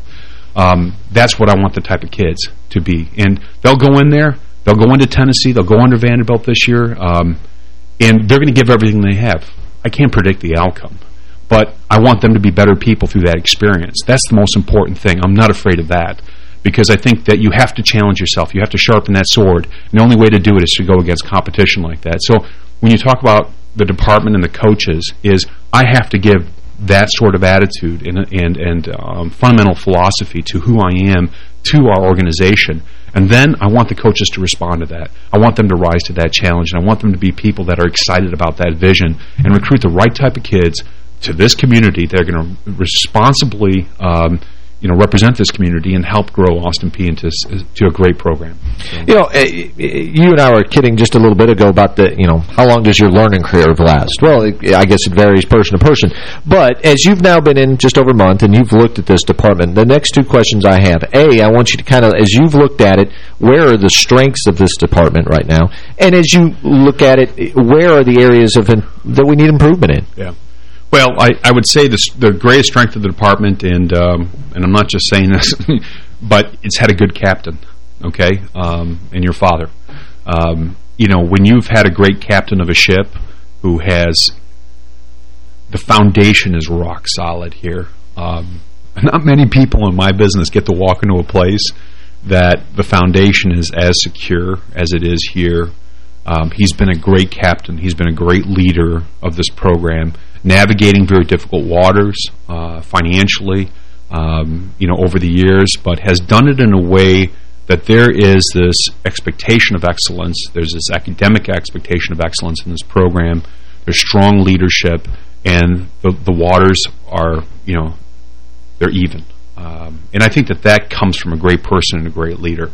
Speaker 22: Um, that's what I want the type of kids to be. And they'll go in there. They'll go into Tennessee. They'll go under Vanderbilt this year. Um, and they're going to give everything they have. I can't predict the outcome. But I want them to be better people through that experience. That's the most important thing. I'm not afraid of that. Because I think that you have to challenge yourself. You have to sharpen that sword. And the only way to do it is to go against competition like that. So when you talk about the department and the coaches, is I have to give that sort of attitude and and and um, fundamental philosophy to who I am to our organization. And then I want the coaches to respond to that. I want them to rise to that challenge, and I want them to be people that are excited about that vision and recruit the right type of kids to this community that are going to responsibly um, you know, represent this community and help grow Austin Peay into to a great program.
Speaker 3: So. You know, eh, eh, you and I were kidding just a little bit ago about the, you know, how long does your learning curve last? Well, it, I guess it varies person to person. But as you've now been in just over a month and you've looked at this department, the next two questions I have, A, I want you to kind of, as you've looked at it, where are the strengths of this department right now? And as you look at it, where are the areas of that we need improvement in?
Speaker 22: Yeah. Well, I, I would say this, the greatest strength of the department, and um, and I'm not just saying this, but it's had a good captain, okay, um, and your father. Um, you know, when you've had a great captain of a ship who has the foundation is rock solid here. Um, not many people in my business get to walk into a place that the foundation is as secure as it is here. Um, he's been a great captain. He's been a great leader of this program navigating very difficult waters uh, financially, um, you know, over the years, but has done it in a way that there is this expectation of excellence. There's this academic expectation of excellence in this program. There's strong leadership, and the, the waters are, you know, they're even. Um, and I think that that comes from a great person and a great leader.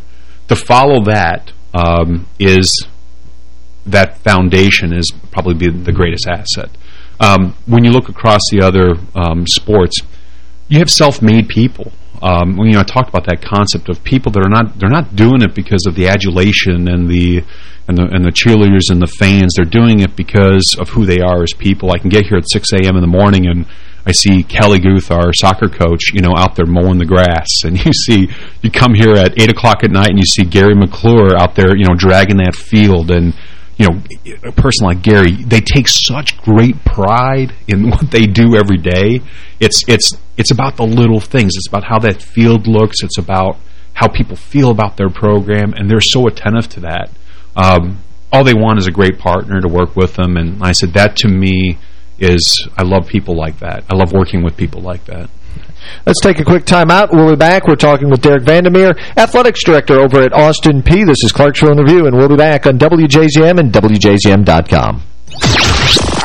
Speaker 22: To follow that um, is that foundation is probably the greatest asset. Um, when you look across the other um, sports, you have self-made people. Um, you know, I talked about that concept of people that are not they're not doing it because of the adulation and the and the and the cheerleaders and the fans. They're doing it because of who they are as people. I can get here at 6 a.m. in the morning and I see Kelly Guth, our soccer coach, you know, out there mowing the grass. And you see, you come here at 8 o'clock at night and you see Gary McClure out there, you know, dragging that field. And you know, a person like Gary, they take such great pride in what they do every day. It's it's it's about the little things. It's about how that field looks. It's about how people feel about their program, and they're so attentive to that. Um, all they want is a great partner to work with them. And I said, that to me is, I love people like that. I love working with people like that.
Speaker 3: Let's take a quick time out. We'll be back. We're talking with Derek van der Merwe, Athletics Director over at Austin Peay. This is Clarksville in Review, and we'll be back on WJZM and WJZM.com.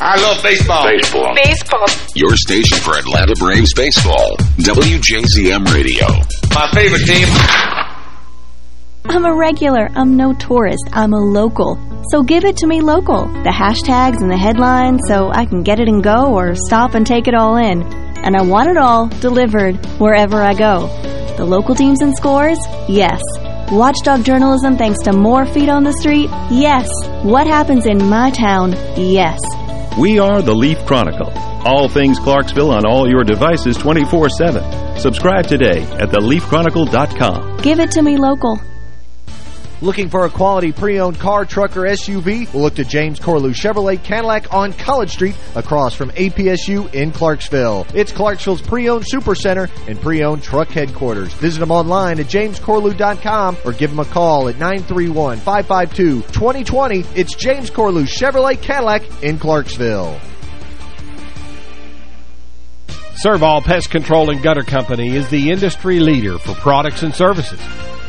Speaker 23: I love baseball.
Speaker 2: Baseball.
Speaker 23: Baseball.
Speaker 2: Your station for Atlanta Braves baseball. WJZM Radio.
Speaker 23: My favorite team.
Speaker 8: I'm a regular. I'm no tourist. I'm a local. So give it to me local. The hashtags and the headlines so I can get it and go or stop and take it all in. And I want it all delivered wherever I go. The local teams and scores? Yes. Watchdog journalism thanks to more feet on the street? Yes. What happens in my town? Yes.
Speaker 7: We are the Leaf Chronicle. All things Clarksville on all your devices 24-7. Subscribe today at theleafchronicle.com.
Speaker 8: Give it to me local.
Speaker 1: Looking for a quality pre-owned car, truck, or SUV? Look to James Corlew Chevrolet Cadillac on College Street across from APSU in Clarksville. It's Clarksville's pre-owned super center and pre-owned truck headquarters. Visit them online at jamescorlew.com or give them a call at 931-552-2020. It's James Corlew Chevrolet Cadillac in Clarksville.
Speaker 9: Servall Pest Control and Gutter Company is the industry leader for products and services.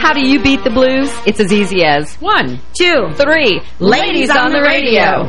Speaker 10: How do you beat the blues? It's as easy as one, two, three. Ladies on the radio.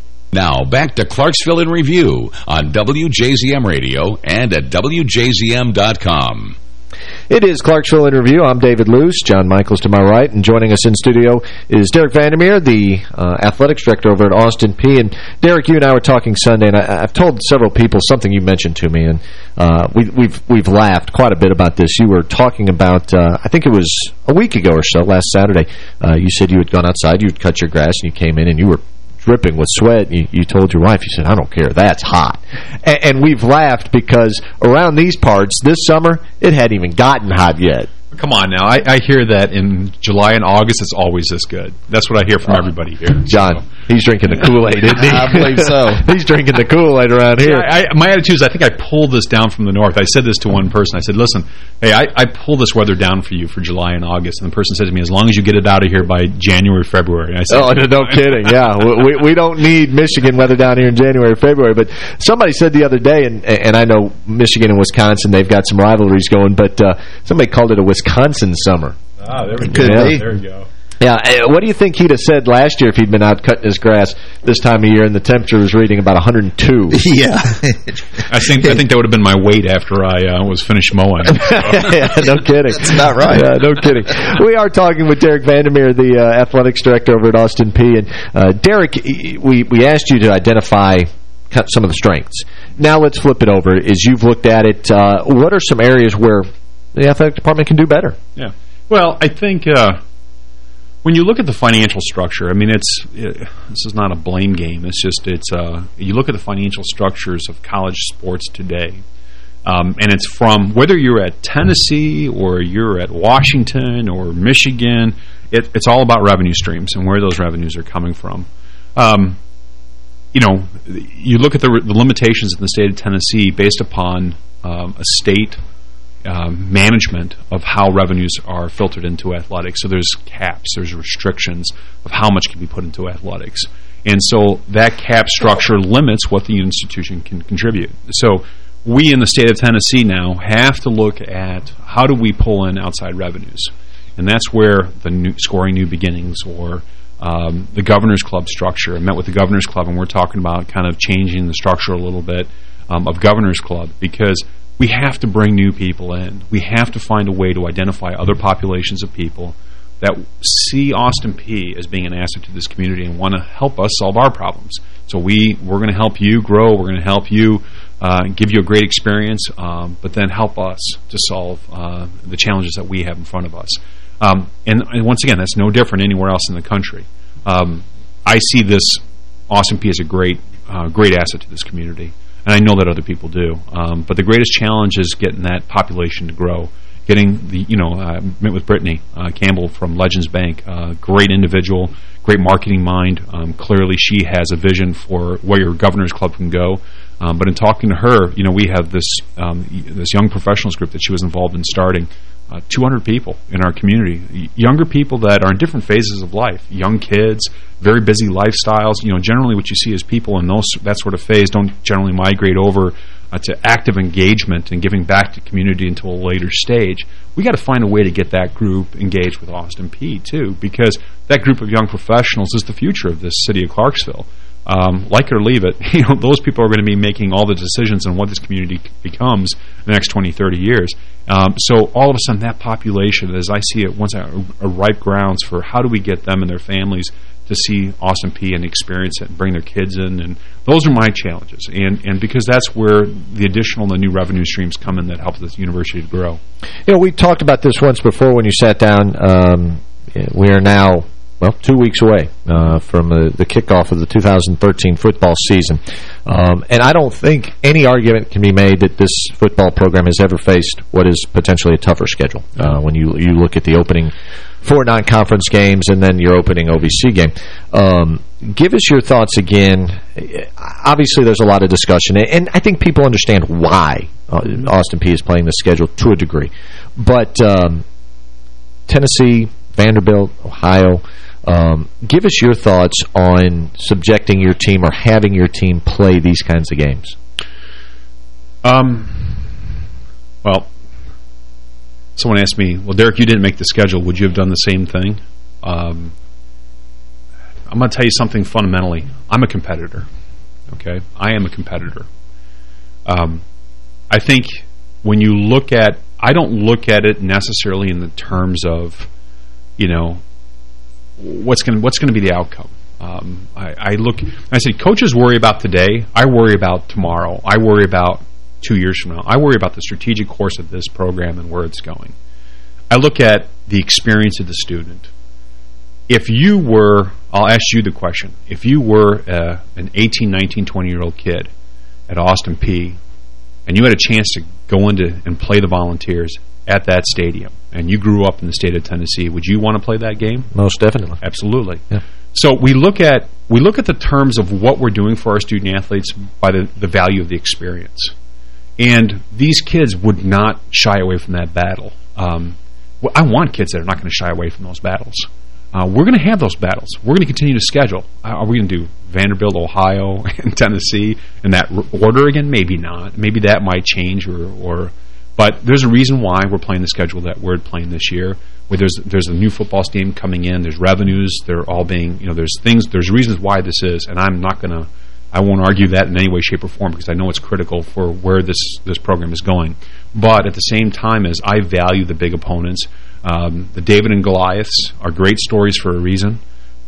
Speaker 2: Now, back to Clarksville in Review on WJZM Radio and at WJZM.com.
Speaker 3: It is Clarksville in Review. I'm David Luce. John Michaels to my right. And joining us in studio is Derek van der Merwe, the uh, athletics director over at Austin Peay. And Derek, you and I were talking Sunday, and I, have told several people something you mentioned to me, and uh, we, we've we've laughed quite a bit about this. You were talking about, uh, I think it was a week ago or so, last Saturday, uh, you said you had gone outside, you'd cut your grass, and you came in, and you were dripping with sweat. You, you told your wife, you said, I don't care, that's hot. And, and we've laughed because around these parts, this summer, it hadn't even gotten hot yet.
Speaker 22: Come on now. I, I hear that in July and August it's always this good. That's what I hear from uh, everybody here.
Speaker 3: John, he's drinking the Kool-Aid, isn't he?
Speaker 21: I believe so.
Speaker 3: he's drinking the Kool-Aid around here.
Speaker 22: I, I, my attitude is I think I pulled this down from the north. I said this to one person. I said, listen, hey, I, I pull this weather down for you for July and August. And the person said to me, as long as you get it out of here by January, February. And I said,
Speaker 3: oh, no, no kidding. Yeah, we, we don't need Michigan weather down here in January, February. But somebody said the other day, and, and I know Michigan and Wisconsin, they've got some rivalries going, but uh, somebody called it a Wisconsin summer.
Speaker 22: Ah, there we
Speaker 3: It
Speaker 22: go.
Speaker 3: could be.
Speaker 22: There you go.
Speaker 3: Yeah, uh, what do you think he'd have said last year if he'd been out cutting his grass this time of year and the temperature was reading about 102?
Speaker 21: Yeah.
Speaker 22: I think I think that would have been my weight after I uh, was finished mowing.
Speaker 3: yeah, no kidding.
Speaker 21: That's not right.
Speaker 3: Yeah, no kidding. We are talking with Derek van der Merwe, the uh, athletics director over at Austin Peay. And uh, Derek, we, we asked you to identify some of the strengths. Now let's flip it over. As you've looked at it, uh, what are some areas where the athletic department can do better?
Speaker 22: Yeah. Well, I think uh, when you look at the financial structure, I mean, it's it, this is not a blame game. It's just it's uh, you look at the financial structures of college sports today, um, and it's from whether you're at Tennessee or you're at Washington or Michigan. It, it's all about revenue streams and where those revenues are coming from. Um, you know, you look at the, the, limitations in the state of Tennessee based upon um, a state um, management of how revenues are filtered into athletics. So there's caps, there's restrictions of how much can be put into athletics. And so that cap structure limits what the institution can contribute. So we in the state of Tennessee now have to look at how do we pull in outside revenues. And that's where the new, scoring new beginnings or um, the Governor's Club structure. I met with the Governor's Club, and we're talking about kind of changing the structure a little bit um, of Governor's Club because we have to bring new people in. We have to find a way to identify other populations of people that see Austin Peay as being an asset to this community and want to help us solve our problems. So we, we're going to help you grow. We're going to help you uh, give you a great experience, um, but then help us to solve uh, the challenges that we have in front of us. Um, and, and, once again, that's no different anywhere else in the country. Um, I see this Austin Peay as a great, uh, great asset to this community, and I know that other people do. Um, but the greatest challenge is getting that population to grow. Getting the, you know, I met with Brittany uh, Campbell from Legends Bank, uh, great individual, great marketing mind. Um, clearly, she has a vision for where your Governor's Club can go. Um, but in talking to her, you know, we have this um, this young professionals group that she was involved in starting uh, 200 people in our community, younger people that are in different phases of life, young kids, very busy lifestyles. You know, generally what you see is people in those that sort of phase don't generally migrate over uh, to active engagement and giving back to community until a later stage. We got to find a way to get that group engaged with Austin Peay too, because that group of young professionals is the future of this city of Clarksville. Um, like or leave it, you know, those people are going to be making all the decisions on what this community becomes in the next 20, 30 years. Um, so all of a sudden, that population, as I see it, once ripe grounds for how do we get them and their families to see Austin Peay and experience it and bring their kids in. And those are my challenges. And and because that's where the additional the new revenue streams come in that help this university to grow.
Speaker 3: You know, we talked about this once before when you sat down. Um, we are now well, two weeks away uh, from the, the kickoff of the 2013 football season. Um, and I don't think any argument can be made that this football program has ever faced what is potentially a tougher schedule. Uh, when you you look at the opening four non-conference games and then your opening OVC game. Um, give us your thoughts again. Obviously, there's a lot of discussion, and I think people understand why uh, Austin Peay is playing the schedule to a degree. But um, Tennessee, Vanderbilt, Ohio, um, give us your thoughts on subjecting your team or having your team play these kinds of games.
Speaker 22: Um, well, someone asked me, well, Derek, you didn't make the schedule. Would you have done the same thing? Um, I'm going to tell you something fundamentally. I'm a competitor, okay? I am a competitor. Um, I think when you look at, I don't look at it necessarily in the terms of, you know, what's going what's going to be the outcome. Um, I, I, look, I say, coaches worry about today. I worry about tomorrow. I worry about two years from now. I worry about the strategic course of this program and where it's going. I look at the experience of the student. If you were, I'll ask you the question, if you were uh, an 18, 19, 20-year-old kid at Austin Peay and you had a chance to go into and play the Volunteers at that stadium, and you grew up in the state of Tennessee, would you want to play that game?
Speaker 3: Most definitely.
Speaker 22: Absolutely. Yeah. So we look at we look at the terms of what we're doing for our student athletes by the, the value of the experience. And these kids would not shy away from that battle. Um, well, I want kids that are not going to shy away from those battles. Uh, we're going to have those battles. We're going to continue to schedule. Uh, are we going to do Vanderbilt, Ohio, and Tennessee in that order again? Maybe not. Maybe that might change or, or but there's a reason why we're playing the schedule that we're playing this year. Where there's there's a new football team coming in, there's revenues, they're all being you know there's things there's reasons why this is, and I'm not gonna I won't argue that in any way, shape, or form because I know it's critical for where this this program is going. But at the same time, as I value the big opponents, um, the David and Goliaths are great stories for a reason,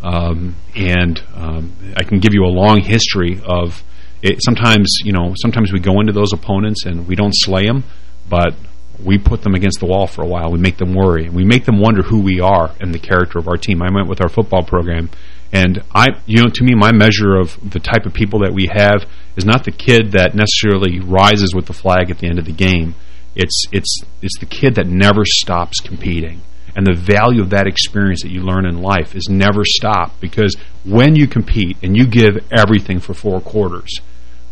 Speaker 22: um, and um, I can give you a long history of. It, sometimes you know sometimes we go into those opponents and we don't slay them but we put them against the wall for a while. We make them worry. We make them wonder who we are and the character of our team. I went with our football program, and I, you know, to me, my measure of the type of people that we have is not the kid that necessarily rises with the flag at the end of the game. It's it's it's the kid that never stops competing. And the value of that experience that you learn in life is never stop because when you compete and you give everything for four quarters,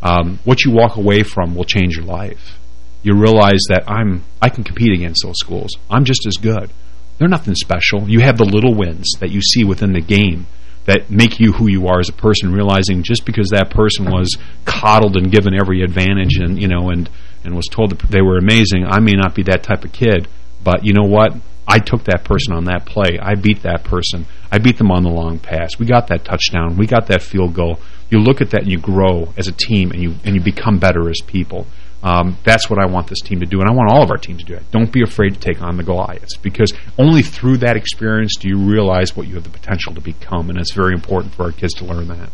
Speaker 22: um, what you walk away from will change your life. You realize that I'm I can compete against those schools. I'm just as good. They're nothing special. You have the little wins that you see within the game that make you who you are as a person, realizing just because that person was coddled and given every advantage and you know and and was told that they were amazing, I may not be that type of kid, but you know what? I took that person on that play. I beat that person. I beat them on the long pass. We got that touchdown. We got that field goal. You look at that and you grow as a team and you and you become better as people. Um, that's what I want this team to do, and I want all of our team to do it. Don't be afraid to take on the Goliaths, because only through that experience do you realize what you have the potential to become, and it's very important for our kids to learn that.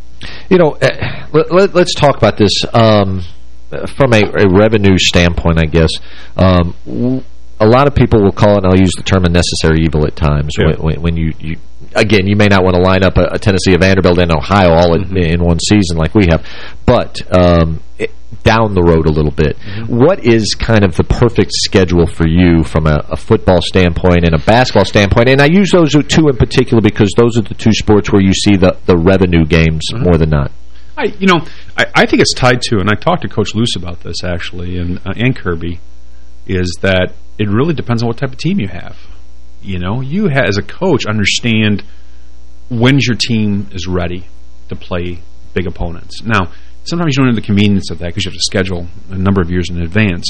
Speaker 3: You know, uh, let, us talk about this um, from a, a, revenue standpoint, I guess. Um, a lot of people will call it, and I'll use the term a necessary evil at times, yeah. when, when, you, you, again, you may not want to line up a, a Tennessee, a Vanderbilt, and Ohio all mm -hmm. in, in, one season like we have, but um, it, down the road a little bit, mm -hmm. what is kind of the perfect schedule for you from a, a, football standpoint and a basketball standpoint? And I use those two in particular because those are the two sports where you see the, the revenue games mm -hmm. more than not.
Speaker 22: I, you know, I, I, think it's tied to, and I talked to Coach Luce about this actually, and uh, and Kirby, is that it really depends on what type of team you have. You know, you as a coach understand when your team is ready to play big opponents. Now, sometimes you don't have the convenience of that because you have to schedule a number of years in advance.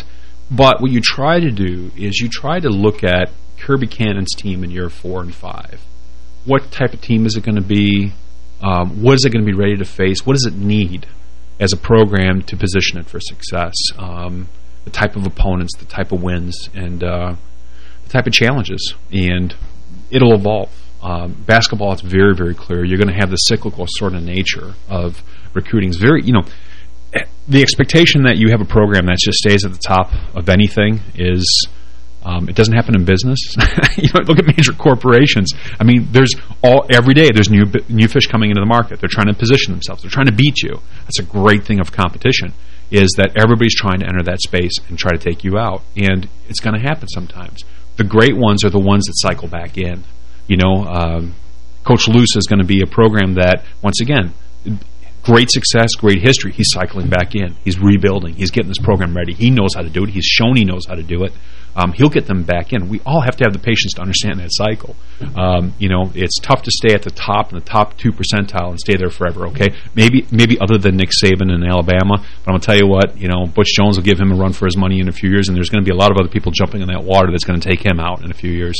Speaker 22: But what you try to do is you try to look at Kirby Cannon's team in year four and five. What type of team is it going to be? Um, what is it going to be ready to face? What does it need as a program to position it for success? Um, the type of opponents, the type of wins, and uh, type of challenges. And it'll evolve. Um, basketball, it's very, very clear. You're going to have the cyclical sort of nature of recruiting. It's very, you know, the expectation that you have a program that just stays at the top of anything is um, it doesn't happen in business. you know, look at major corporations. I mean, there's all every day there's new new fish coming into the market. They're trying to position themselves. They're trying to beat you. That's a great thing of competition is that everybody's trying to enter that space and try to take you out. And it's going to happen sometimes. The great ones are the ones that cycle back in. You know, um, Coach Luce is going to be a program that, once again, great success, great history. He's cycling back in. He's rebuilding. He's getting this program ready. He knows how to do it. He's shown he knows how to do it um, he'll get them back in. We all have to have the patience to understand that cycle. Um, you know, it's tough to stay at the top in the top two percentile and stay there forever. Okay, maybe maybe other than Nick Saban in Alabama, but I'm gonna tell you what, you know, Butch Jones will give him a run for his money in a few years, and there's going to be a lot of other people jumping in that water that's going to take him out in a few years.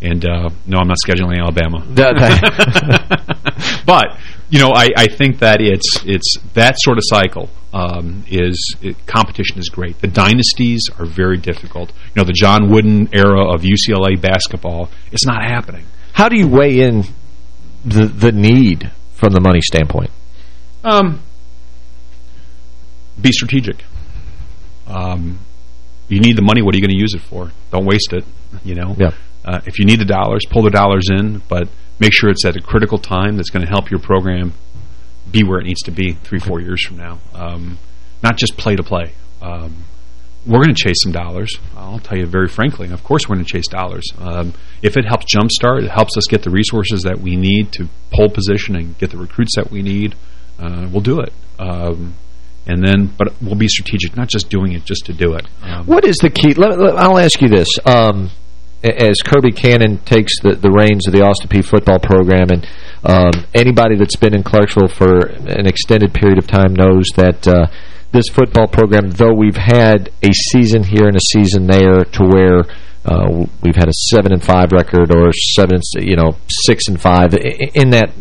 Speaker 22: And uh, no, I'm not scheduling Alabama. but you know, I, I think that it's it's that sort of cycle um, is it, competition is great. The dynasties are very difficult. You know, the John Wooden era of UCLA basketball, it's not happening.
Speaker 3: How do you weigh in the the need from the money standpoint?
Speaker 22: Um, be strategic. Um, you need the money. What are you going to use it for? Don't waste it. You know.
Speaker 3: Yeah.
Speaker 22: Uh, if you need the dollars, pull the dollars in, but make sure it's at a critical time that's going to help your program be where it needs to be three, four years from now. Um, not just play to play. Um, we're going to chase some dollars. I'll tell you very frankly. Of course we're going to chase dollars. Um, if it helps jumpstart, it helps us get the resources that we need to pole position and get the recruits that we need, uh, we'll do it. Um, and then, but we'll be strategic, not just doing it just to do it.
Speaker 3: Um, what is the key? Let, let, I'll ask you this. Um, as Kirby Cannon takes the, the reins of the Austin Peay football program, and um, anybody that's been in Clarksville for an extended period of time knows that uh, this football program, though we've had a season here and a season there to where uh, we've had a 7 and five record or seven, you know, 6 and five in that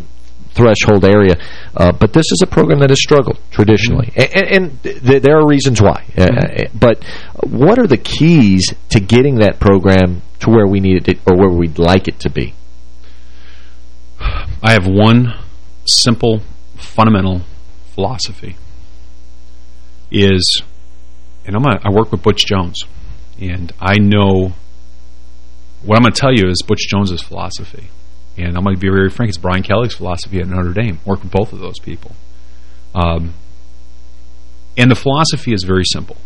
Speaker 3: threshold area. Uh, but this is a program that has struggled traditionally. Mm -hmm. And, and th there are reasons why. Mm -hmm. but what are the keys to getting that program to where we need it or where we'd like it to be?
Speaker 22: I have one simple, fundamental philosophy is, and I'm a, I work with Butch Jones, And I know what I'm going to tell you is Butch Jones's philosophy. And I'm going to be very frank, it's Brian Kelly's philosophy at Notre Dame. Work with both of those people. Um, and the philosophy is very simple.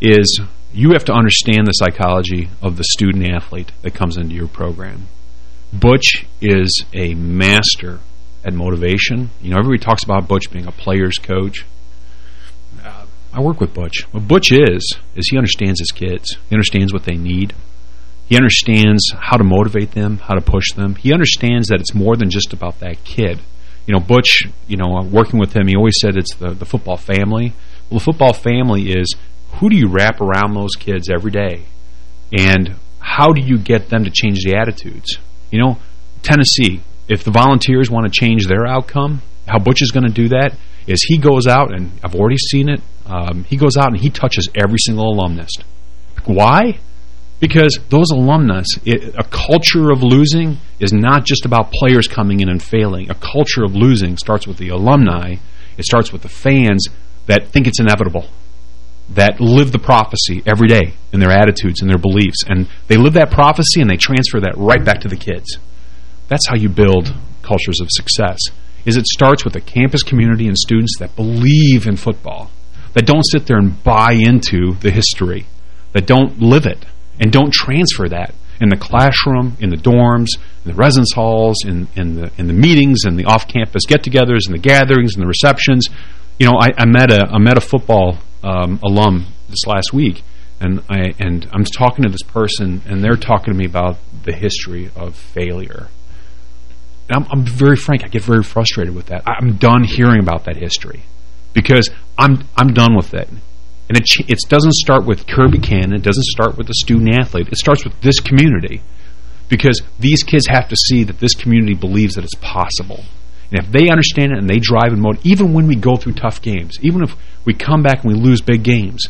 Speaker 22: Is you have to understand the psychology of the student athlete that comes into your program. Butch is a master at motivation. You know, everybody talks about Butch being a player's coach. Uh, I work with Butch. What Butch is, is he understands his kids. He understands what they need. He understands how to motivate them, how to push them. He understands that it's more than just about that kid. You know, Butch, you know, working with him, he always said it's the, the football family. Well, the football family is who do you wrap around those kids every day? And how do you get them to change the attitudes? You know, Tennessee, if the volunteers want to change their outcome, how Butch is going to do that is he goes out, and I've already seen it, um, he goes out and he touches every single alumnus. Why? Because those alumnus, it, a culture of losing is not just about players coming in and failing. A culture of losing starts with the alumni. It starts with the fans that think it's inevitable that live the prophecy every day in their attitudes and their beliefs. And they live that prophecy and they transfer that right back to the kids. That's how you build cultures of success. Is it starts with a campus community and students that believe in football, that don't sit there and buy into the history, that don't live it, and don't transfer that in the classroom, in the dorms, in the residence halls, in, in, the, in the meetings, and the off-campus get-togethers, and the gatherings, and the receptions. You know, I, I met a I met a football um, alum this last week, and I and I'm talking to this person, and they're talking to me about the history of failure. I'm, I'm, very frank. I get very frustrated with that. I'm done hearing about that history because I'm I'm done with it. And it it doesn't start with Kirby Cannon. It doesn't start with the student athlete. It starts with this community because these kids have to see that this community believes that it's possible. And if they understand it and they drive and motivate, even when we go through tough games, even if we come back and we lose big games,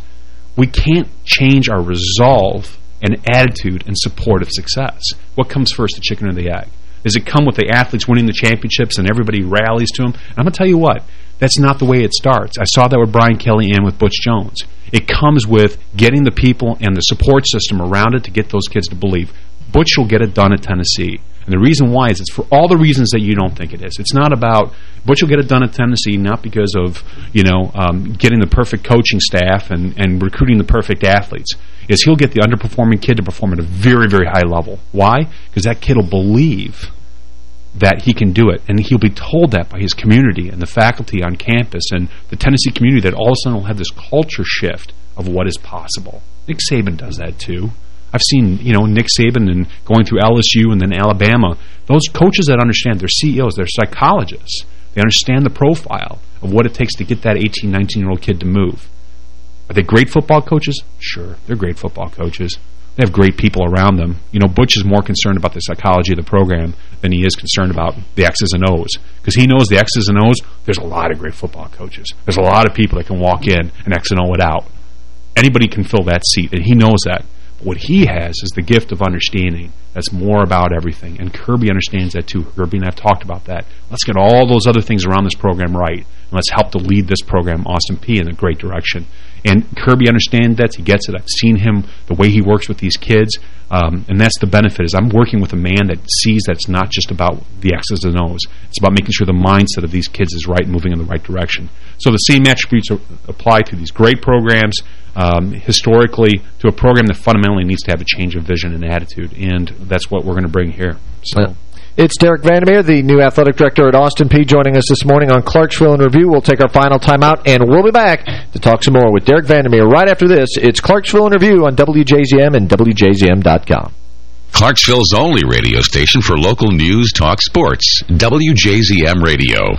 Speaker 22: we can't change our resolve and attitude and support of success. What comes first, the chicken or the egg? Does it come with the athletes winning the championships and everybody rallies to them? And I'm going to tell you what, that's not the way it starts. I saw that with Brian Kelly and with Butch Jones. It comes with getting the people and the support system around it to get those kids to believe. Butch will get it done at Tennessee. And the reason why is it's for all the reasons that you don't think it is. It's not about Butch will get it done at Tennessee not because of, you know, um, getting the perfect coaching staff and, and recruiting the perfect athletes. Is he'll get the underperforming kid to perform at a very, very high level. Why? Because that kid will believe that he can do it. And he'll be told that by his community and the faculty on campus and the Tennessee community that all of a sudden will have this culture shift of what is possible. Nick Saban does that too. I've seen, you know, Nick Saban and going through LSU and then Alabama. Those coaches that understand, they're CEOs, they're psychologists. They understand the profile of what it takes to get that 18, 19-year-old kid to move. Are they great football coaches? Sure, they're great football coaches. They have great people around them. You know, Butch is more concerned about the psychology of the program than he is concerned about the X's and O's. Because he knows the X's and O's, there's a lot of great football coaches. There's a lot of people that can walk in and X and O it out. Anybody can fill that seat, and he knows that. What he has is the gift of understanding that's more about everything. And Kirby understands that too. Kirby and I have talked about that. Let's get all those other things around this program right. And let's help to lead this program, Austin Peay., in a great direction. And Kirby understands that. He gets it. I've seen him, the way he works with these kids. Um, and that's the benefit is I'm working with a man that sees that it's not just about the X's and O's. It's about making sure the mindset of these kids is right and moving in the right direction. So the same attributes apply to these great programs, um, historically, to a program that fundamentally needs to have a change of vision and attitude. And that's what we're going to bring here. So.
Speaker 3: It's Derek van der Merwe, the new athletic director at Austin Peay, joining us this morning on Clarksville in Review. We'll take our final timeout, and we'll be back to talk some more with Derek van der Merwe right after this. It's Clarksville in Review on WJZM and WJZM.com.
Speaker 2: Clarksville's only radio station for local news, talk, sports. WJZM Radio.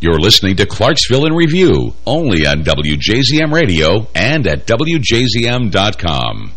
Speaker 2: You're listening to Clarksville in Review, only on WJZM Radio and at WJZM.com.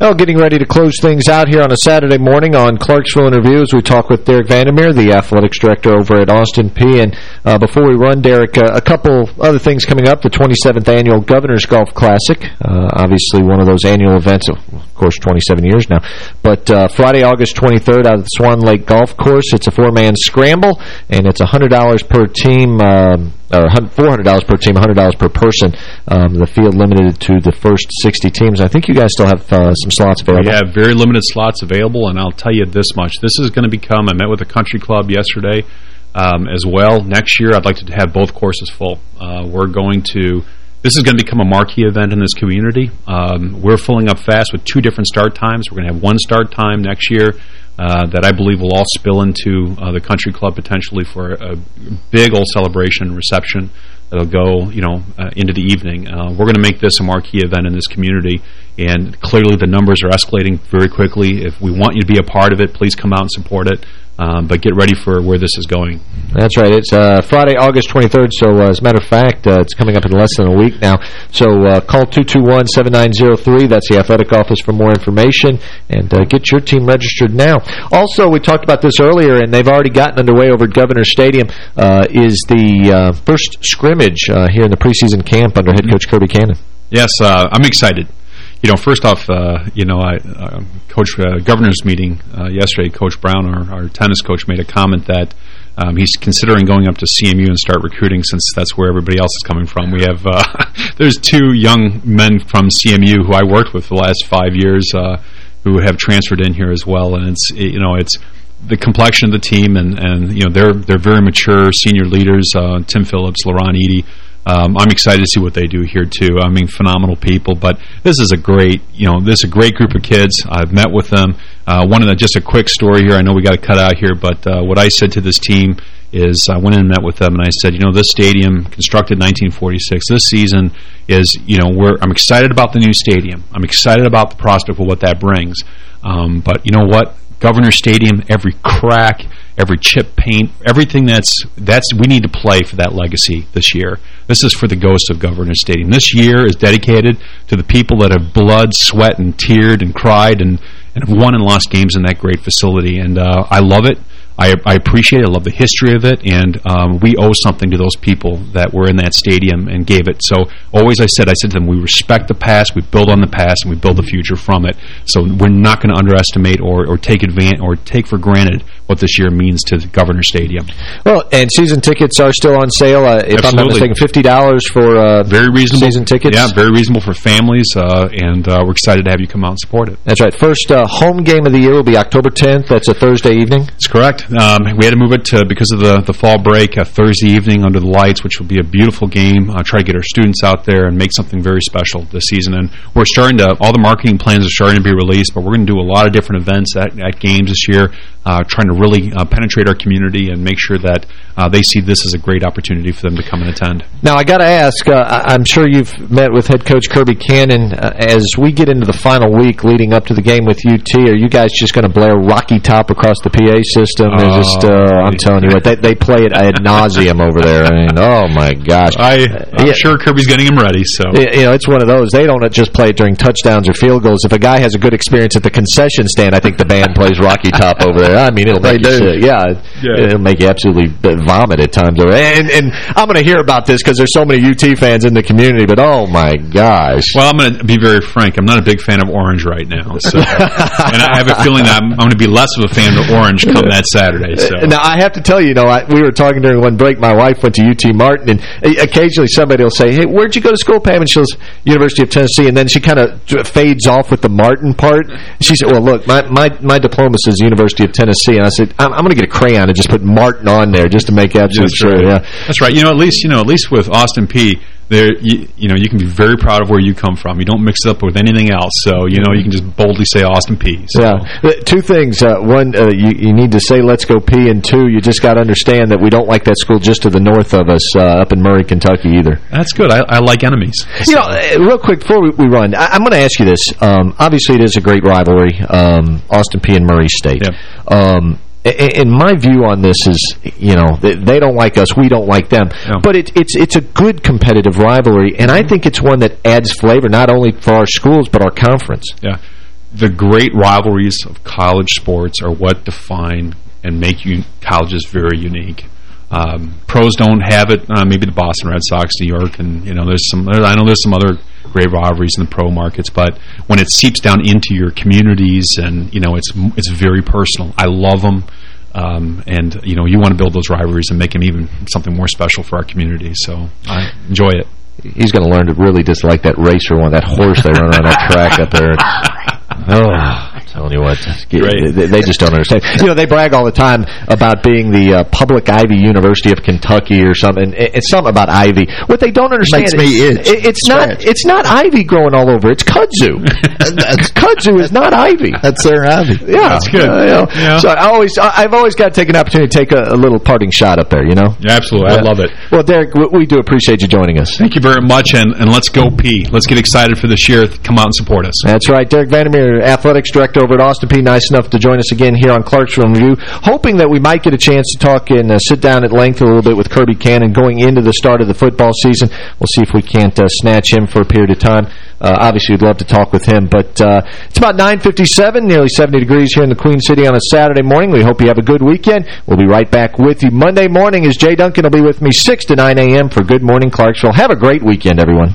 Speaker 3: Well, getting ready to close things out here on a Saturday morning on Clarksville in Review as we talk with Derek van der Merwe, the athletics director over at Austin Peay. And uh, before we run, Derek, uh, a couple other things coming up. The 27th Annual Governor's Golf Classic, uh, obviously one of those annual events, of course, 27 years now. But uh, Friday, August 23rd out at the Swan Lake Golf Course, it's a four-man scramble, and it's $100 per team um, or $400 per team, $100 per person. Um, the field limited to the first 60 teams. I think you guys still have uh, some slots available.
Speaker 22: We have very limited slots available, and I'll tell you this much. This is going to become, I met with the country club yesterday um, as well. Next year, I'd like to have both courses full. Uh, we're going to... This is going to become a marquee event in this community. Um, we're filling up fast with two different start times. We're going to have one start time next year uh, that I believe will all spill into uh, the country club potentially for a big old celebration reception that'll go, you know, uh, into the evening. Uh, we're going to make this a marquee event in this community, and clearly the numbers are escalating very quickly. If we want you to be a part of it, please come out and support it. Um, but get ready for where this is going.
Speaker 3: That's right. It's uh, Friday, August 23rd, so uh, as a matter of fact, uh, it's coming up in less than a week now. So uh, call 221-7903. That's the athletic office for more information, and uh, get your team registered now. Also, we talked about this earlier, and they've already gotten underway over at Governor Stadium, uh, is the first scrimmage here in the preseason camp under head coach Kirby Cannon.
Speaker 22: Yes, I'm excited you know, first off, uh, you know, I, uh, Coach uh, Governor's meeting uh, yesterday, Coach Brown, our, our, tennis coach, made a comment that um, he's considering going up to CMU and start recruiting since that's where everybody else is coming from. We have, uh, there's two young men from CMU who I worked with the last five years uh, who have transferred in here as well, and it's, you know, it's the complexion of the team, and, and you know, they're they're very mature senior leaders, Tim Phillips, Laurent Eady, um, I'm excited to see what they do here too. I mean, phenomenal people. But this is a great, you know, this is a great group of kids. I've met with them. Uh, one of the, just a quick story here. I know we got to cut out here, but uh, what I said to this team is I went in and met with them and I said, you know, this stadium constructed 1946. This season is, you know, I'm excited about the new stadium. I'm excited about the prospect of what that brings. Um, but you know what? Governor Stadium, every crack, every chip paint, everything that's that's we need to play for that legacy this year. This is for the ghost of Governor Stadium. This year is dedicated to the people that have blood, sweat, and teared and cried and, and have won and lost games in that great facility. And uh, I love it. I, I appreciate it. I love the history of it, and um, we owe something to those people that were in that stadium and gave it. So always I said, I said to them, we respect the past, we build on the past, and we build the future from it. So we're not going to underestimate or, or take advantage or take for granted what this year means to the Governor Stadium.
Speaker 3: Well, and season tickets are still on sale. Uh, if
Speaker 22: Absolutely.
Speaker 3: I'm not mistaken, fifty dollars for uh,
Speaker 22: very reasonable
Speaker 3: season tickets.
Speaker 22: Yeah, very reasonable for families, uh, and uh, we're excited to have you come out and support it.
Speaker 3: That's right. First uh, home game of the year will be October 10th. That's a Thursday evening.
Speaker 22: That's correct. Um, we had to move it to, because of the, the fall break, a Thursday evening under the lights, which will be a beautiful game. Uh, try to get our students out there and make something very special this season. And we're starting to, all the marketing plans are starting to be released, but we're going to do a lot of different events at, at games this year, uh, trying to really uh, penetrate our community and make sure that uh, they see this as a great opportunity for them to come and attend.
Speaker 3: Now, I got to ask, uh, I'm sure you've met with head coach Kirby Cannon. Uh, as we get into the final week leading up to the game with UT, are you guys just going to blare Rocky Top across the PA system? They're just, uh, I'm telling you what, they, they play it ad nauseum over there. I mean, oh, my gosh.
Speaker 22: I, I'm
Speaker 3: Yeah.
Speaker 22: sure Kirby's getting him ready. So
Speaker 3: You know, it's one of those. They don't just play it during touchdowns or field goals. If a guy has a good experience at the concession stand, I think the band plays Rocky Top over there. I mean, it'll make
Speaker 21: They do.
Speaker 3: sick. Yeah,
Speaker 21: Yeah.
Speaker 3: it'll make you absolutely vomit at times. And, and I'm going to hear about this because there's so many UT fans in the community, but oh my gosh.
Speaker 22: Well, I'm going to be very frank. I'm not a big fan of orange right now. So, and I have a feeling that I'm, I'm going to be less of a fan of orange come that Saturday. So.
Speaker 3: Now, I have to tell you, you know, I, we were talking during one break. My wife went to UT Martin, and uh, occasionally somebody will say, hey, where'd you go to school, Pam? And she'll University of Tennessee. And then she kind of fades off with the Martin part. She said, well, look, my, my, my diploma says University of Tennessee. And I said, I'm, I'm going to get a crayon and just put Martin on there just to make absolute
Speaker 22: That's
Speaker 3: sure.
Speaker 22: right.
Speaker 3: Yeah.
Speaker 22: That's right. You know, at least you know, at least with Austin Peay, there, you, you know, you can be very proud of where you come from. You don't mix it up with anything else, so you know you can just boldly say Austin Peay. So.
Speaker 3: Yeah, Uh, two things. Uh, one, uh, you, you need to say "Let's go Peay," and two, you just got to understand that we don't like that school just to the north of us, uh, up in Murray, Kentucky, either.
Speaker 22: That's good. I, I like enemies.
Speaker 3: You know, uh, real quick before we, we run, I, I'm going to ask you this. Um, obviously, it is a great rivalry, um, Austin Peay and Murray State. Um, a- and my view on this is, you know, they, they don't like us, we don't like them. But it, it's it's a good competitive rivalry, and I think it's one that adds flavor not only for our schools but our conference.
Speaker 22: Yeah. The great rivalries of college sports are what define and make you colleges very unique. Um, pros don't have it. Uh, maybe the Boston Red Sox, New York, and you know, there's some. I know there's some other great rivalries in the pro markets, but when it seeps down into your communities, and you know, it's it's very personal. I love them, um, and you know, you want to build those rivalries and make them even something more special for our community. So I enjoy it.
Speaker 3: He's going to learn to really dislike that racer one, that horse they run on that track up there. Oh, telling you what, they, they just don't understand. You know, they brag all the time about being the uh, public Ivy University of Kentucky or something. It's something about Ivy. What they don't understand
Speaker 21: Makes me
Speaker 3: is
Speaker 21: itch.
Speaker 3: it- it's not it's not Ivy growing all over. It's kudzu. kudzu is not Ivy.
Speaker 21: That's their Ivy.
Speaker 3: Yeah,
Speaker 22: That's good.
Speaker 3: uh, you know.
Speaker 22: Yeah.
Speaker 3: So I always, I- I've always got to take an opportunity to take a, a little parting shot up there. You know.
Speaker 22: Yeah, absolutely. I love it.
Speaker 3: Well, Derek, we, we do appreciate you joining us.
Speaker 22: Thank you very much, and, and let's go Peay. Let's get excited for this year. Come out and support us.
Speaker 3: That's right. Derek van der Merwe, Athletics Director over at Austin Peay. Nice enough to join us again here on Clarksville Review. Hoping that we might get a chance to talk and uh, sit down at length a little bit with Kirby Cannon going into the start of the football season. We'll see if we can't uh, snatch him for a period of time. Uh, obviously, we'd love to talk with him. But uh, it's about 9.57, nearly 70 degrees here in the Queen City on a Saturday morning. We hope you have a good weekend. We'll be right back with you Monday morning as Jay Duncan will be with me 6 to 9 a.m. for Good Morning Clarksville. Have a great weekend, everyone.